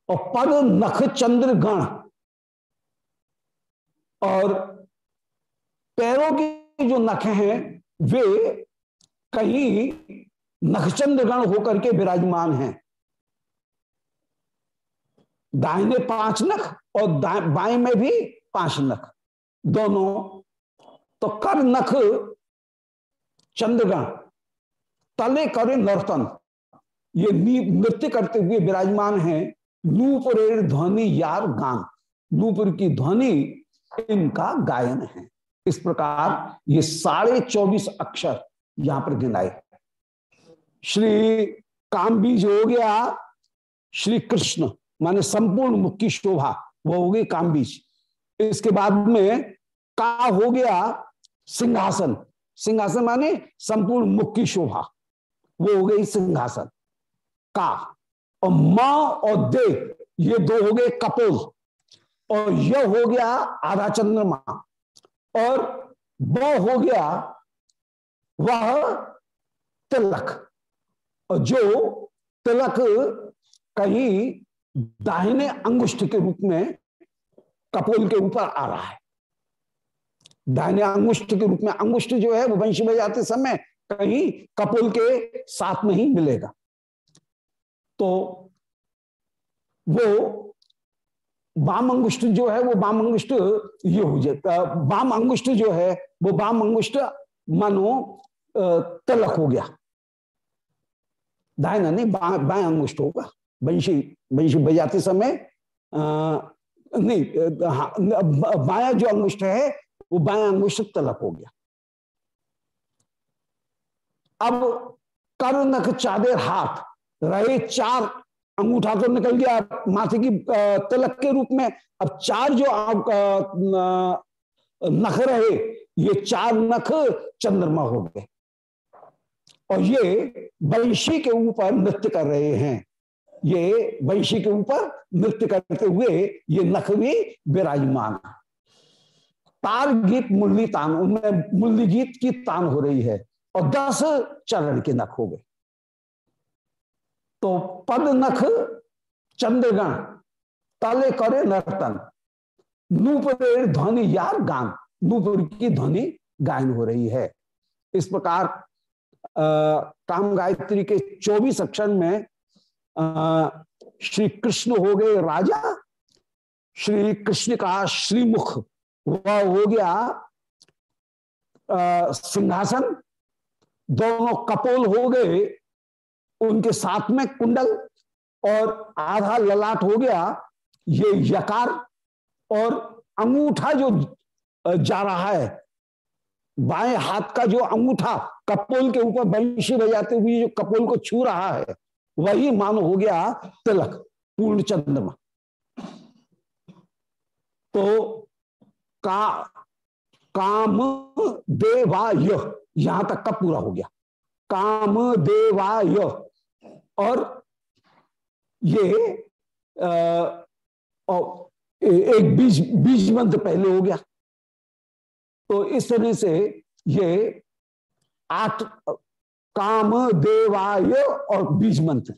और पद नख चंद्र गण। और पैरों के जो नख हैं, वे कहीं नखचंद्र गण होकर के विराजमान हैं। दाहिने पाँच नख और बाएँ में भी पाँच नख। दोनों तो कर नख चंद्रगण तले करे नर्तन ये नृत्य करते हुए विराजमान हैं। नूपुर ध्वनि यार गान। नूपुर की ध्वनि इनका गायन है। इस प्रकार ये साढ़े चौबीस अक्षर यहाँ पर गिनाए। श्री काम बीज हो गया, श्री कृष्ण, माने संपूर्ण मुख की शोभा, वो हो गई काम बीज इसके बाद में का हो गया सिंहासन। सिंहासन माने संपूर्ण मुख की शोभा, वो हो गई सिंहासन। का और माँ और दे ये दो हो गए कपोल। और यह हो गया आधा चंद्रमा और ब हो गया वह तिलक। और जो तिलक कहीं दाहिने अंगुष्ठ के रूप में कपोल के ऊपर आ रहा है। दाहिने अंगुष्ठ के रूप में अंगुष्ठ जो है, वो वंशी बजाते समय कहीं कपोल के साथ में ही मिलेगा। तो वो वाम अंगुष्ठ जो है वो वाम अंगुष्ठ ये हो जाता वाम अंगुष्ठ जो है वो वाम अंगुष्ठ मानो तलक हो गया। दाहिना नहीं बाएँ अंगुष्ठ होगा। बंशी बंशी बजाते समय आ, नहीं हाँ बाया जो अंगुष्ठ है वो बाया अंगुष्ठ तलक हो गया। अब कर नख चादर हाथ रहे चार अंगूठा तो निकल गया माथे की तिलक के रूप में। अब चार जो नख रहे, ये चार नख चंद्रमा हो गए। और ये वंशी के ऊपर नृत्य कर रहे हैं। ये वंशी के ऊपर नृत्य करते हुए ये नख भी विराजमान। तार गीत मुरली तान, उनमें मुरली गीत की तान हो रही है और दस चरण के नख हो गए। तो पद नख चंद्रगण तले करे नर्तन। नूपुर ध्वनि यार गान। नूपुर की ध्वनि गायन हो रही है। इस प्रकार काम गायत्री के 24 अक्षर में श्री कृष्ण हो गए राजा, श्री कृष्ण का श्रीमुख वह हो गया सिंहासन। दोनों कपोल हो गए उनके साथ में कुंडल और आधा ललाट हो गया, ये यकार और अंगूठा जो जा रहा है, बाएँ हाथ का जो अंगूठा कपोल के ऊपर बंशी बजाते हुए जो कपोल को छू रहा है, वही मान हो गया तिलक पूर्ण चंद्रमा तो का, काम देवाय, यहाँ तक का पूरा हो गया। काम देवाय। और ये आ, एक बीज बीज मंत्र पहले हो गया। तो इस तरह से ये आठ काम देवाय और बीज मंत्र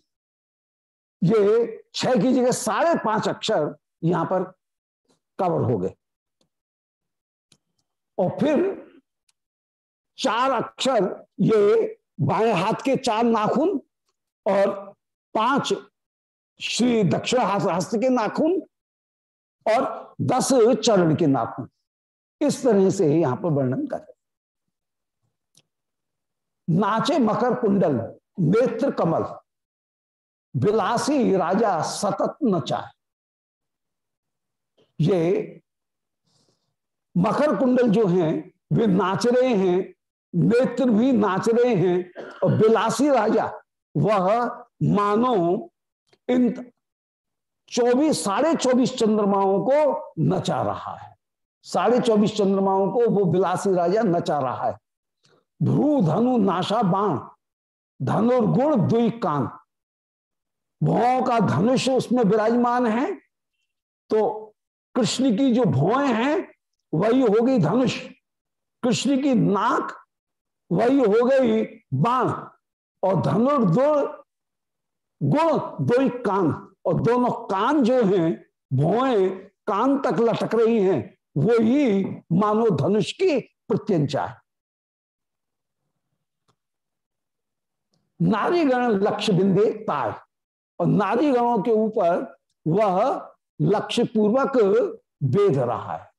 ये छह की जगह साढ़े पाँच अक्षर यहाँ पर कवर हो गए। और फिर चार अक्षर ये बाएँ हाथ के चार नाखून और पाँच श्री दक्षिण हस्त के नाखून और दस चरण के नाखून। इस तरह से ही यहाँ पर वर्णन कर नाचे मकर कुंडल, नेत्र कमल, विलासी राजा सतत नचा ये मकर कुंडल जो हैं, वे नाच रहे हैं, नेत्र भी नाच रहे हैं और बिलासी राजा वह मानो इन चौबीस, साढ़े चौबीस चंद्रमाओं को नचा रहा है। साढ़े चौबीस चंद्रमाओं को वो बिलासी राजा नचा रहा है। भ्रू, धनु, नाशा, बाण धनुर्गुण दुई कान। भौं का धनुष उसमें विराजमान है। तो कृष्ण की जो भौएँ हैं, वही हो गई धनुष। कृष्ण की नाक, वही हो गई बाण। और धनुर्दुर गुण दो कान, और दोनों कान जो हैं भौएँ कान तक लटक रही हैं, वो ही मानो धनुष की प्रत्यंचा है। नारीगण लक्ष्य बिंदे तार, और नारीगणों के ऊपर वह लक्ष्य पूर्वक वेद रहा है।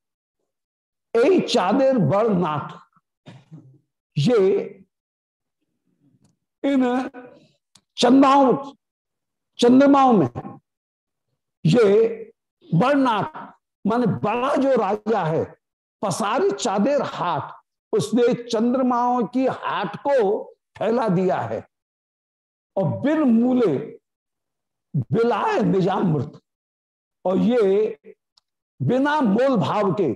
ए चादर बड़ नाथ, ये इन चंदाओं चंद्रमाओं में। ये बड़नाथ माने बड़ा जो राजा है, पसारी चादर हाट उसने चंद्रमाओं की हाट को फैला दिया है। और बिन मूले बिलाए निजामृत और ये बिना मोल भाव के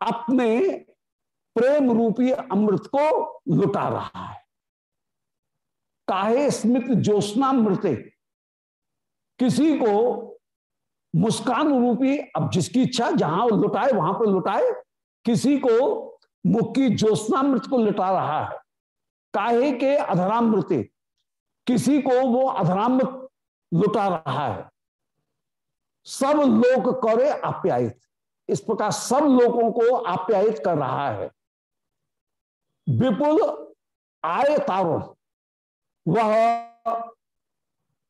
अपने प्रेम रूपी अमृत को लुटा रहा है। काहे स्मित ज्योत्ना मृते? किसी को मुस्कान रूपी, अब जिसकी इच्छा जहाँ लुटाए, वहाँ पर लुटाए, किसी को मुख की ज्योत्नामृत को लुटा रहा है। काहे के अधरामृते किसी को वो अधरामृत लुटा रहा है। सब लोग करे आप्यायित। इस प्रकार सब लोगों को आप्यायित कर रहा है। विपुल आय तारुण वह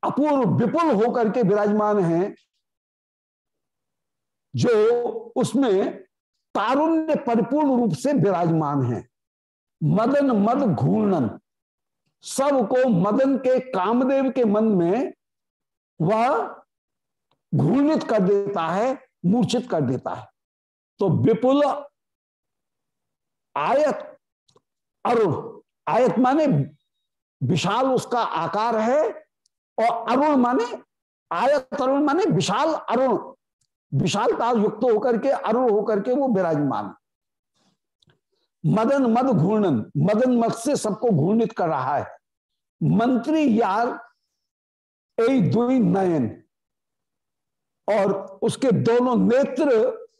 अपूर्व विपुल होकर के विराजमान है, जो उसमें तारुण्य परिपूर्ण रूप से विराजमान है। मदन, मद घूर्णन, सबको मदन के कामदेव के मन में वह घूर्णित कर देता है, मूर्छित कर देता है। तो विपुल आयत, अरुण, आयत माने विशाल उसका आकार है, और अरुण माने आयत अरुण माने विशाल अरुण। विशालता युक्त होकर के, अरुण होकर के वो विराजमान। मदन मद घूर्णन, मदन मद से सबको घूर्णित कर रहा है। मंत्री यार ए दुई नयन। और उसके दोनों नेत्र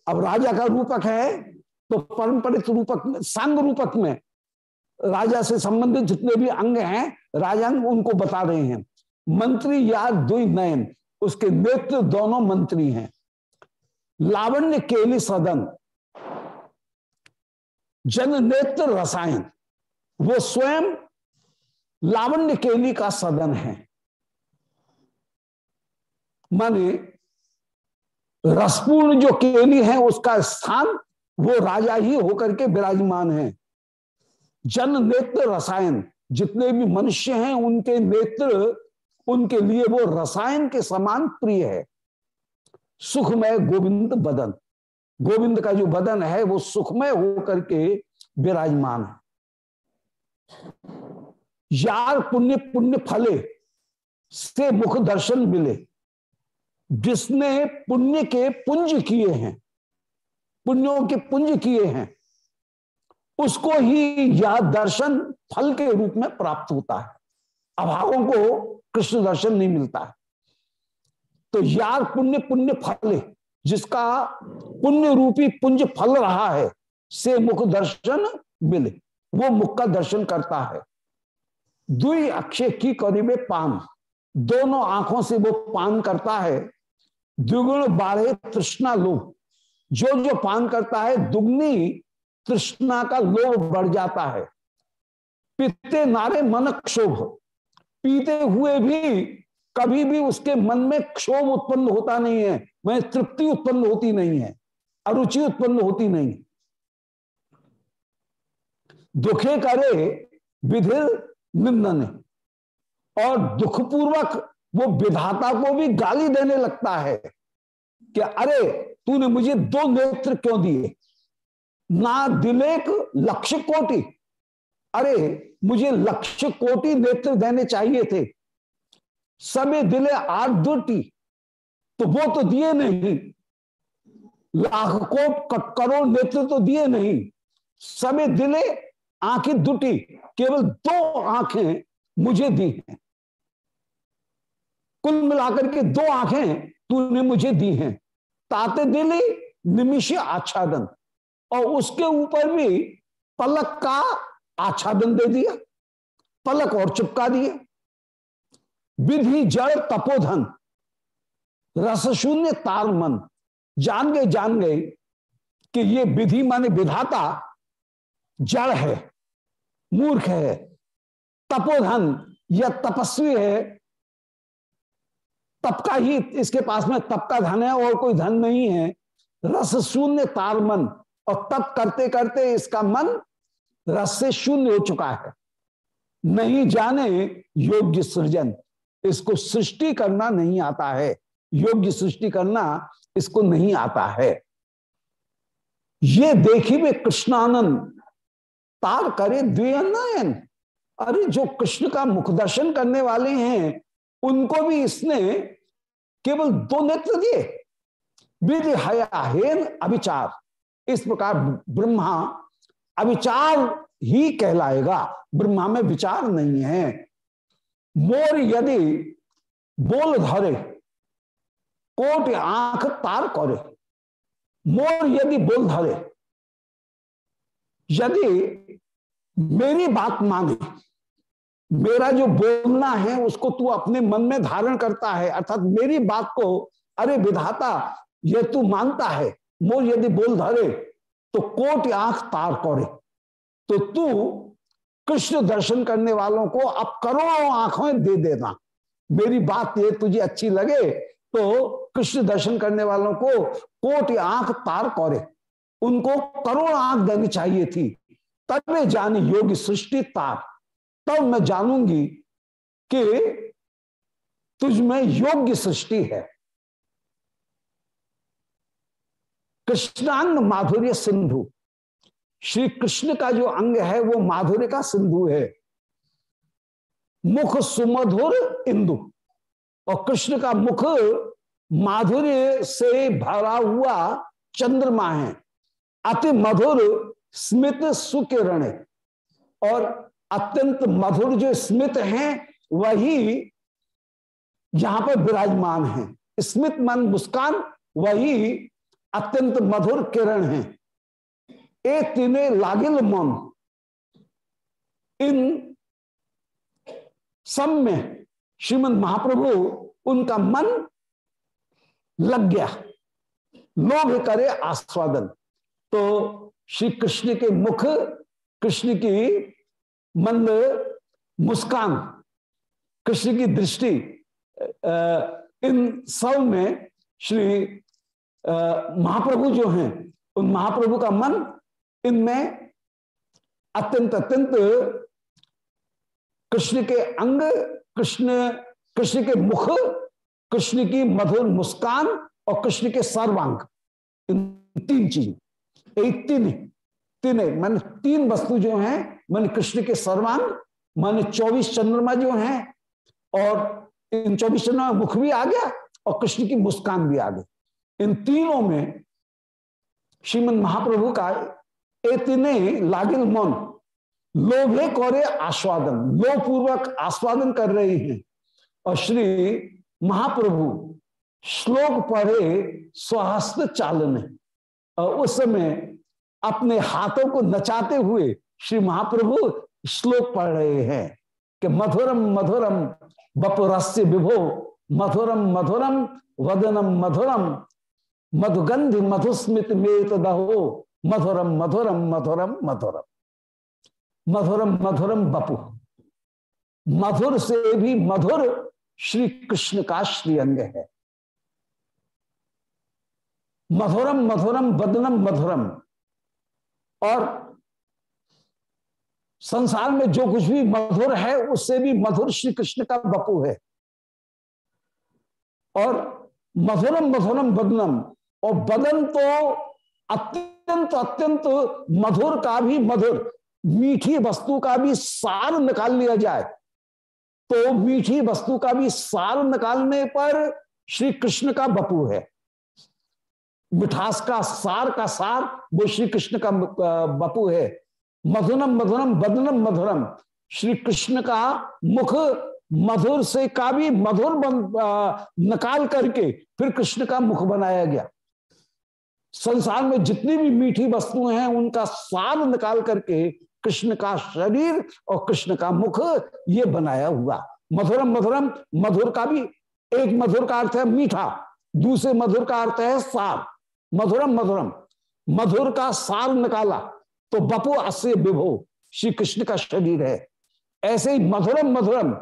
अब राजा का रूपक है तो परंपरित रूपक में संग रूपक में राजा से संबंधित जितने भी अंग हैं, राजांग उनको बता रहे हैं। मंत्री या दुई नयन, उसके नेत्र दोनों मंत्री हैं। लावण्य केली सदन, जन नेत्र रसायन, वो स्वयं लावण्य केली का सदन है। माने रसपूर्ण जो केली है, उसका स्थान वो राजा ही होकर के विराजमान है। जन नेत्र रसायन, जितने भी मनुष्य हैं, उनके नेत्र, उनके लिए वो रसायन के समान प्रिय है। सुखमय गोविंद बदन। गोविंद का जो बदन है, वो सुखमय होकर के विराजमान है। यार पुण्य पुण्य फले से मुख दर्शन मिले। जिसने पुण्य के पुंज किए हैं, पुण्यों के पुंज किए हैं उसको ही यह दर्शन फल के रूप में प्राप्त होता है। अभावों को कृष्ण दर्शन नहीं मिलता है। तो यार पुण्य पुण्य फल जिसका पुण्य रूपी पुंज फल रहा है, से मुख दर्शन मिले। वो मुख का दर्शन करता है। दुई अक्षय की करीबे पान। दोनों आँखों से वो पान करता है। द्विगुण बाढ़े तृष्णा लोभ जो जो पान करता है, दुगनी तृष्णा का लोभ बढ़ जाता है। पीते नारे मन क्षोभ। पीते हुए भी कभी भी उसके मन में क्षोभ उत्पन्न होता नहीं है मैं तृप्ति उत्पन्न होती नहीं है, अरुचि उत्पन्न होती नहीं दुखे करे विधिर निंदन। और दुखपूर्वक वो विधाता को भी गाली देने लगता है कि अरे तूने मुझे दो नेत्र क्यों दिए? ना दिलेक लक्ष्य कोटि। अरे, मुझे लक्ष्य कोटि नेत्र देने चाहिए थे। सभी दिले आठ दुटी तो वो तो दिए नहीं। लाख कोट करोड़ नेत्र तो दिए नहीं। सभी दिले आँखें दुटी, केवल दो आँखें मुझे दी हैं। कुल मिलाकर के दो आँखें तूने मुझे दी हैं। ताते दिली निमिष आच्छादन। और उसके ऊपर भी पलक का आच्छादन दे दिया, पलक और चिपका दिया विधि, जड़, तपोधन रस शून्य तार मन जान गए जान गए कि ये विधि माने विधाता जड़ है, मूर्ख है, तपोधन या तपस्वी है। तप का ही इसके पास में तप का धन है और कोई धन नहीं है। रस शून्य तार मन और तप करते करते इसका मन रस से शून्य हो चुका है। नहीं जाने योग्य सृजन, इसको सृष्टि करना नहीं आता है। योग्य सृष्टि करना इसको नहीं आता है। ये देखी वे कृष्णानंद, तार करे द्विनयन अरे जो कृष्ण का मुख दर्शन करने वाले हैं, उनको भी इसने केवल दो नेत्र दिए। विधि हयाहेन अभिचार इस प्रकार ब्रह्मा अविचार ही कहलाएगा। ब्रह्मा में विचार नहीं है। मोर यदि बोल धरे, कोट आँख तार करे, मोर यदि बोल धरे, यदि मेरी बात माने, मेरा जो बोलना है उसको तू अपने मन में धारण करता है, अर्थात मेरी बात को, अरे विधाता, ये तू मानता है। मोर यदि बोल धरे तो कोट आँख तार करे। तो तू कृष्ण दर्शन करने वालों को अब करोड़ों आँखें दे देना। मेरी बात ये तुझे अच्छी लगे तो कृष्ण दर्शन करने वालों को कोट आँख तार करे। उनको करोड़ आँख देनी चाहिए थी। तब मैं जानी योगी सृष्टि तार। तब मैं जानूँगी कि तुझ में योग्य सृष्टि है। कृष्णांग माधुर्य सिंधु। श्री कृष्ण का जो अंग है, वो माधुर्य का सिंधु है। मुख सुमधुर इंदु। और कृष्ण का मुख माधुर्य से भरा हुआ चंद्रमा है। अति मधुर स्मित सुकिरण। और अत्यंत मधुर जो स्मित हैं, वही यहाँ पर विराजमान है। स्मित मन मुस्कान, वही अत्यंत मधुर किरण है। ए तीने लागिल मन। इन सब में श्रीमद महाप्रभु, उनका मन लग गया। लोभ करे आस्वादन। तो श्री कृष्ण के मुख, कृष्ण की मंद मुस्कान, कृष्ण की दृष्टि इन सब में श्री महाप्रभु जो हैं, उन महाप्रभु का मन इनमें अत्यंत अत्यंत कृष्ण के अंग, कृष्ण कृष्ण के मुख, कृष्ण की मधुर मुस्कान और कृष्ण के सर्वांग। इन तीन चीज़। एक तीन तीन मान, तीन वस्तु जो हैं, मन कृष्ण के सर्वांग, मन चौबीस चंद्रमा जो हैं, और इन चौबीस चंद्रमा मुख भी आ गया और कृष्ण की मुस्कान भी आ गई। इन तीनों में श्रीमद महाप्रभु का इतने लागिल मन, लोभे कौरे आस्वादन लोभ पूर्वक आस्वादन कर रहे हैं। और श्री महाप्रभु श्लोक पढ़े स्वहस्त चालन और उस समय अपने हाथों को नचाते हुए श्री महाप्रभु श्लोक पढ़ रहे हैं कि मधुरम मधुरम, बपुरस्य विभो, मधुरम मधुरम, वदनम मधुरम मधुगंध मधुस्मित मेत दहो मधुरम मधुरम मधुरम मधुरम। मधुरम मधुरम बपु। मधुर से भी मधुर श्री कृष्ण का श्रीअंग है। मधुरम मधुरम बदनम मधुरम। और संसार में जो कुछ भी मधुर है, उससे भी मधुर श्री कृष्ण का बपू है। और मधुरम मधुरम बदनम और बदन तो अत्यंत अत्यंत मधुर का भी मधुर, मीठी वस्तु का भी सार निकाल लिया जाए। तो मीठी वस्तु का भी सार निकालने पर श्री कृष्ण का बपू है। मिठास का सार का सार, वो श्री कृष्ण का बपू है। मधुरम मधुरम, बदनम, मधुरम, श्री कृष्ण का मुख मधुर से का भी मधुर निकाल करके फिर कृष्ण का मुख बनाया गया। संसार में जितनी भी मीठी वस्तुएँ हैं, उनका सार निकाल करके कृष्ण का शरीर और कृष्ण का मुख ये बनाया हुआ। मधुरम मधुरम, मधुर का भी एक मधुर का अर्थ है मीठा, दूसरे मधुर का अर्थ है सार। मधुरम मधुरम, मधुर का सार निकाला तो बपु अस्य विभो, श्री कृष्ण का शरीर है। ऐसे ही मधुरम मधुरम,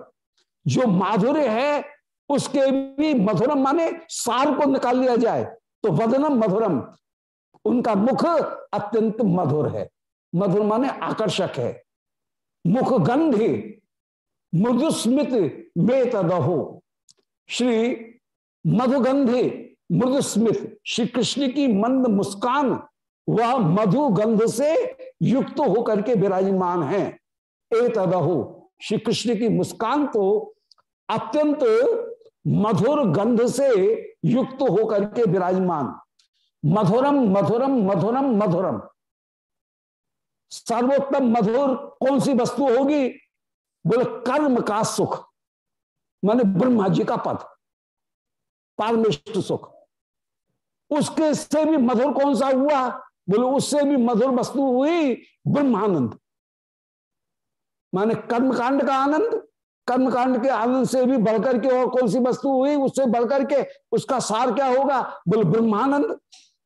जो माधुर्य है, उसके भी मधुरम माने सार को निकाल लिया जाए। तो वदनम मधुरम। उनका मुख अत्यंत मधुर है। मधुर माने आकर्षक है। मुख गंधि, मृदुस्मित में तदहो श्री मधुगंधे, मृदुस्मित श्री कृष्ण की मंद मुस्कान, वह मधु गंध से युक्त होकर के विराजमान है। ए तदहो श्री कृष्ण की मुस्कान तो अत्यंत मधुर गंध से युक्त तो होकर के विराजमान। मधुरम मधुरम मधुरम मधुरम। सर्वोत्तम मधुर कौन सी वस्तु होगी? बोले, कर्म का सुख। माने ब्रह्मा जी का पद। पारमिष्ट सुख। उसके से भी मधुर कौन सा हुआ? बोले, उससे भी मधुर वस्तु हुई ब्रह्मानंद। माने कर्मकांड का आनंद कर्मकांड के आनंद से भी बढ़कर के और कौन सी वस्तु हुई, उससे बढ़कर के उसका सार क्या होगा? बोले, ब्रह्मानंद।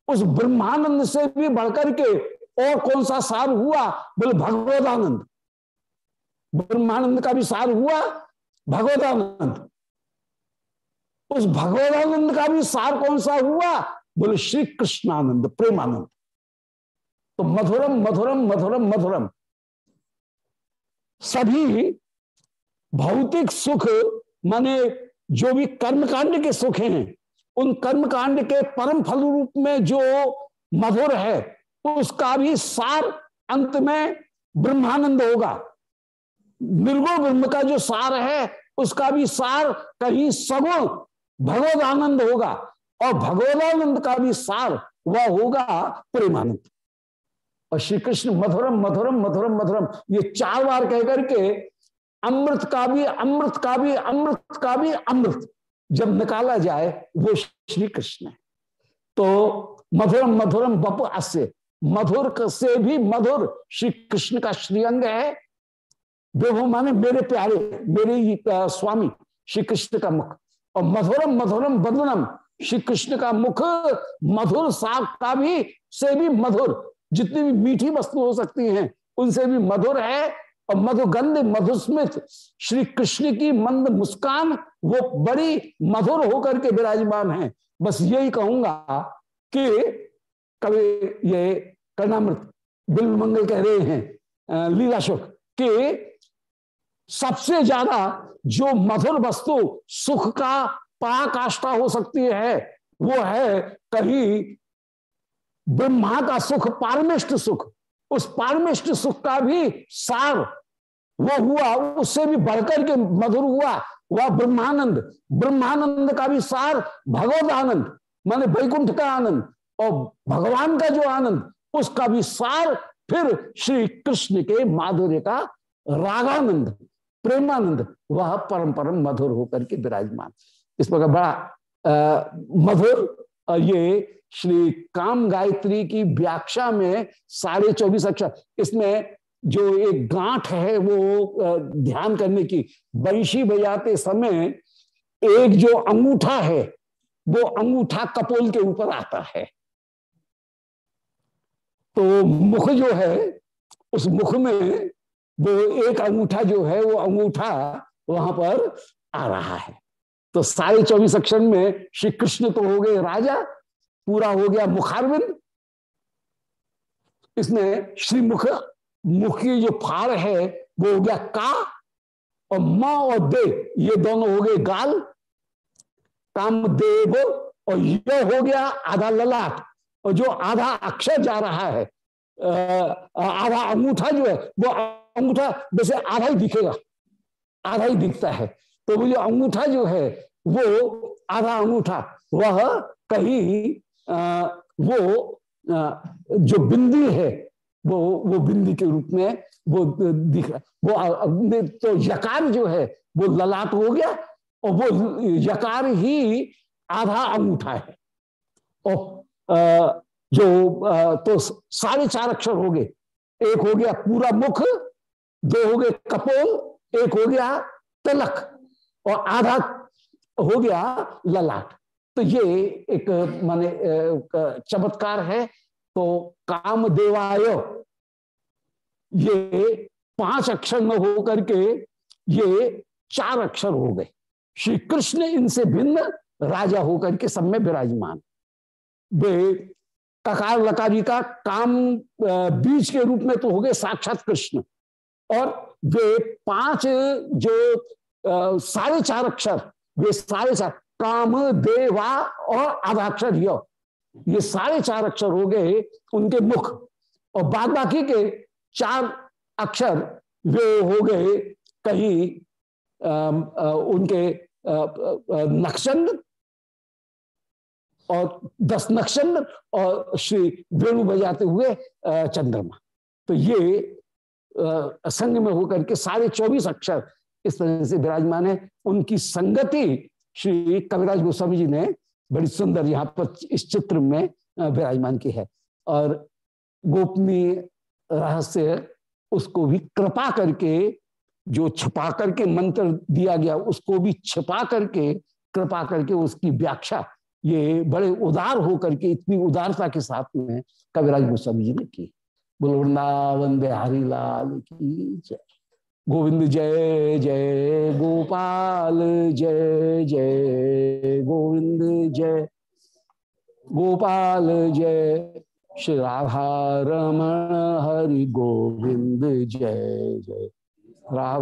उस ब्रह्मानंद से भी बढ़कर के और कौन सा सार हुआ? बोले, भगवदानंद। ब्रह्मानंद का भी सार हुआ, भगवदानंद। उस भगवदानंद का भी सार कौन सा हुआ? बोले श्री कृष्णानंद प्रेमानंद। तो मधुरम मधुरम मधुरम मधुरम। सभी भौतिक सुख, माने जो भी कर्मकांड के सुख हैं, उन कर्मकांड के परम फल रूप में जो मधुर है, उसका भी सार अंत में ब्रह्मानंद होगा। निर्गुण ब्रह्म का जो सार है, उसका भी सार कहीं सगुण भगवत आनंद होगा, और भगवदानंद का भी सार वह होगा प्रेमानंद। और श्री कृष्ण मधुरम मधुरम मधुरम मधुरम, ये चार बार कहकर के अमृत का भी, अमृत का भी, अमृत का भी अमृत। जब निकाला जाए, वो श्री कृष्ण है। तो मधुरम मधुरम बप अस्य। मधुर से भी मधुर श्री कृष्ण का श्रीअंग है। विभु माने मेरे प्यारे, मेरे ही स्वामी श्री कृष्ण का मुख। और मधुरम मधुरम बदनम श्री कृष्ण का मुख मधुर साग का भी, से भी मधुर। जितनी भी मीठी वस्तु हो सकती हैं, उनसे भी मधुर है। और मधुगंध मधुस्मित श्री कृष्ण की मंद मुस्कान, वो बड़ी मधुर होकर के विराजमान है। बस यही कहूँगा कि कभी ये कर्णामृत बिल मंगल कह रहे हैं लीला शुक कि सबसे ज़्यादा जो मधुर वस्तु सुख का पराकाष्ठा हो सकती है, वो है कहीं ब्रह्मा का सुख पारमिष्ट सुख। उस पारमिष्ट सुख का भी सार वो हुआ, उससे भी बढ़कर के मधुर हुआ, वह ब्रह्मानंद। ब्रह्मानंद का भी सार भगवत आनंद, माने वैकुंठ का आनंद और भगवान का जो आनंद, उसका भी सार फिर श्री कृष्ण के माधुर्य का रागानंद, प्रेमानंद, वह परम परम मधुर होकर के विराजमान। इस प्रकार बड़ा मधुर ये श्री काम गायत्री की व्याख्या में साढ़े चौबीस अक्षर। इसमें जो एक गांठ है, वो ध्यान करने की। बंशी बजाते समय एक जो अंगूठा है, वो अंगूठा कपोल के ऊपर आता है। तो मुख जो है, उस मुख में वो एक अंगूठा जो है, वो अंगूठा वहाँ पर आ रहा है। तो साढ़े चौबीस अक्षर में श्री कृष्ण तो हो गए राजा पूरा हो गया मुखारविंद इसमें श्रीमुख, मुख मुख की जो फाड़ है, वो हो गया का और माँ और दे, ये दोनों हो गए गाल। काम देव और ये हो गया आधा ललाट। और जो आधा अक्षर जा रहा है आधा अंगूठा जो है, वो अंगूठा वैसे आधा ही दिखेगा, आधा ही दिखता है। तो वो जो अंगूठा जो है, वो आधा अंगूठा, वह कहीं वो जो बिंदी है, वो वो बिंदी के रूप में वो दिख रहा वो तो यकार जो है, वो ललाट हो गया और वो यकार ही आधा अंगूठा है। और जो तो साढ़े चार अक्षर हो गए। एक हो गया पूरा मुख, दो हो गए कपोल, एक हो गया तलक और आधा हो गया ललाट। तो ये एक, माने चमत्कार है। तो काम देवाय ये पाँच अक्षर न हो करके ये चार अक्षर हो गए। श्री कृष्ण इनसे भिन्न राजा होकर के सब में विराजमान। वे ककार लकारी का काम बीज के रूप में तो हो गए साक्षात कृष्ण। और वे पाँच जो साढ़े चार अक्षर, वे साढ़े चार काम देवा और आधाक्षर य सारे चार अक्षर हो गए उनके मुख। और बाद बाकी के चार अक्षर वे हो गए कहीं उनके नक्षत्र और दस नक्षत्र और श्री वेणु बजाते हुए चंद्रमा। तो ये संग में होकर के सारे चौबीस अक्षर इस तरह से विराजमान है। उनकी संगति श्री कविराज गोस्वामी जी ने बड़ी सुंदर यहाँ पर इस चित्र में विराजमान की है। और गोपनीय रहस्य उसको भी कृपा करके, जो छपा करके मंत्र दिया गया, उसको भी छिपा करके, कृपा करके उसकी व्याख्या, ये बड़े उदार होकर के, इतनी उदारता के साथ में कविराज गोस्वामी जी ने की। बोल, वृंदावन बिहारी लाल की जय। गोविंद जय जय गोपाल, जय जय गोविंद, जय गोपाल, जय श्री राधा रमण हरि गोविंद, जय जय राधा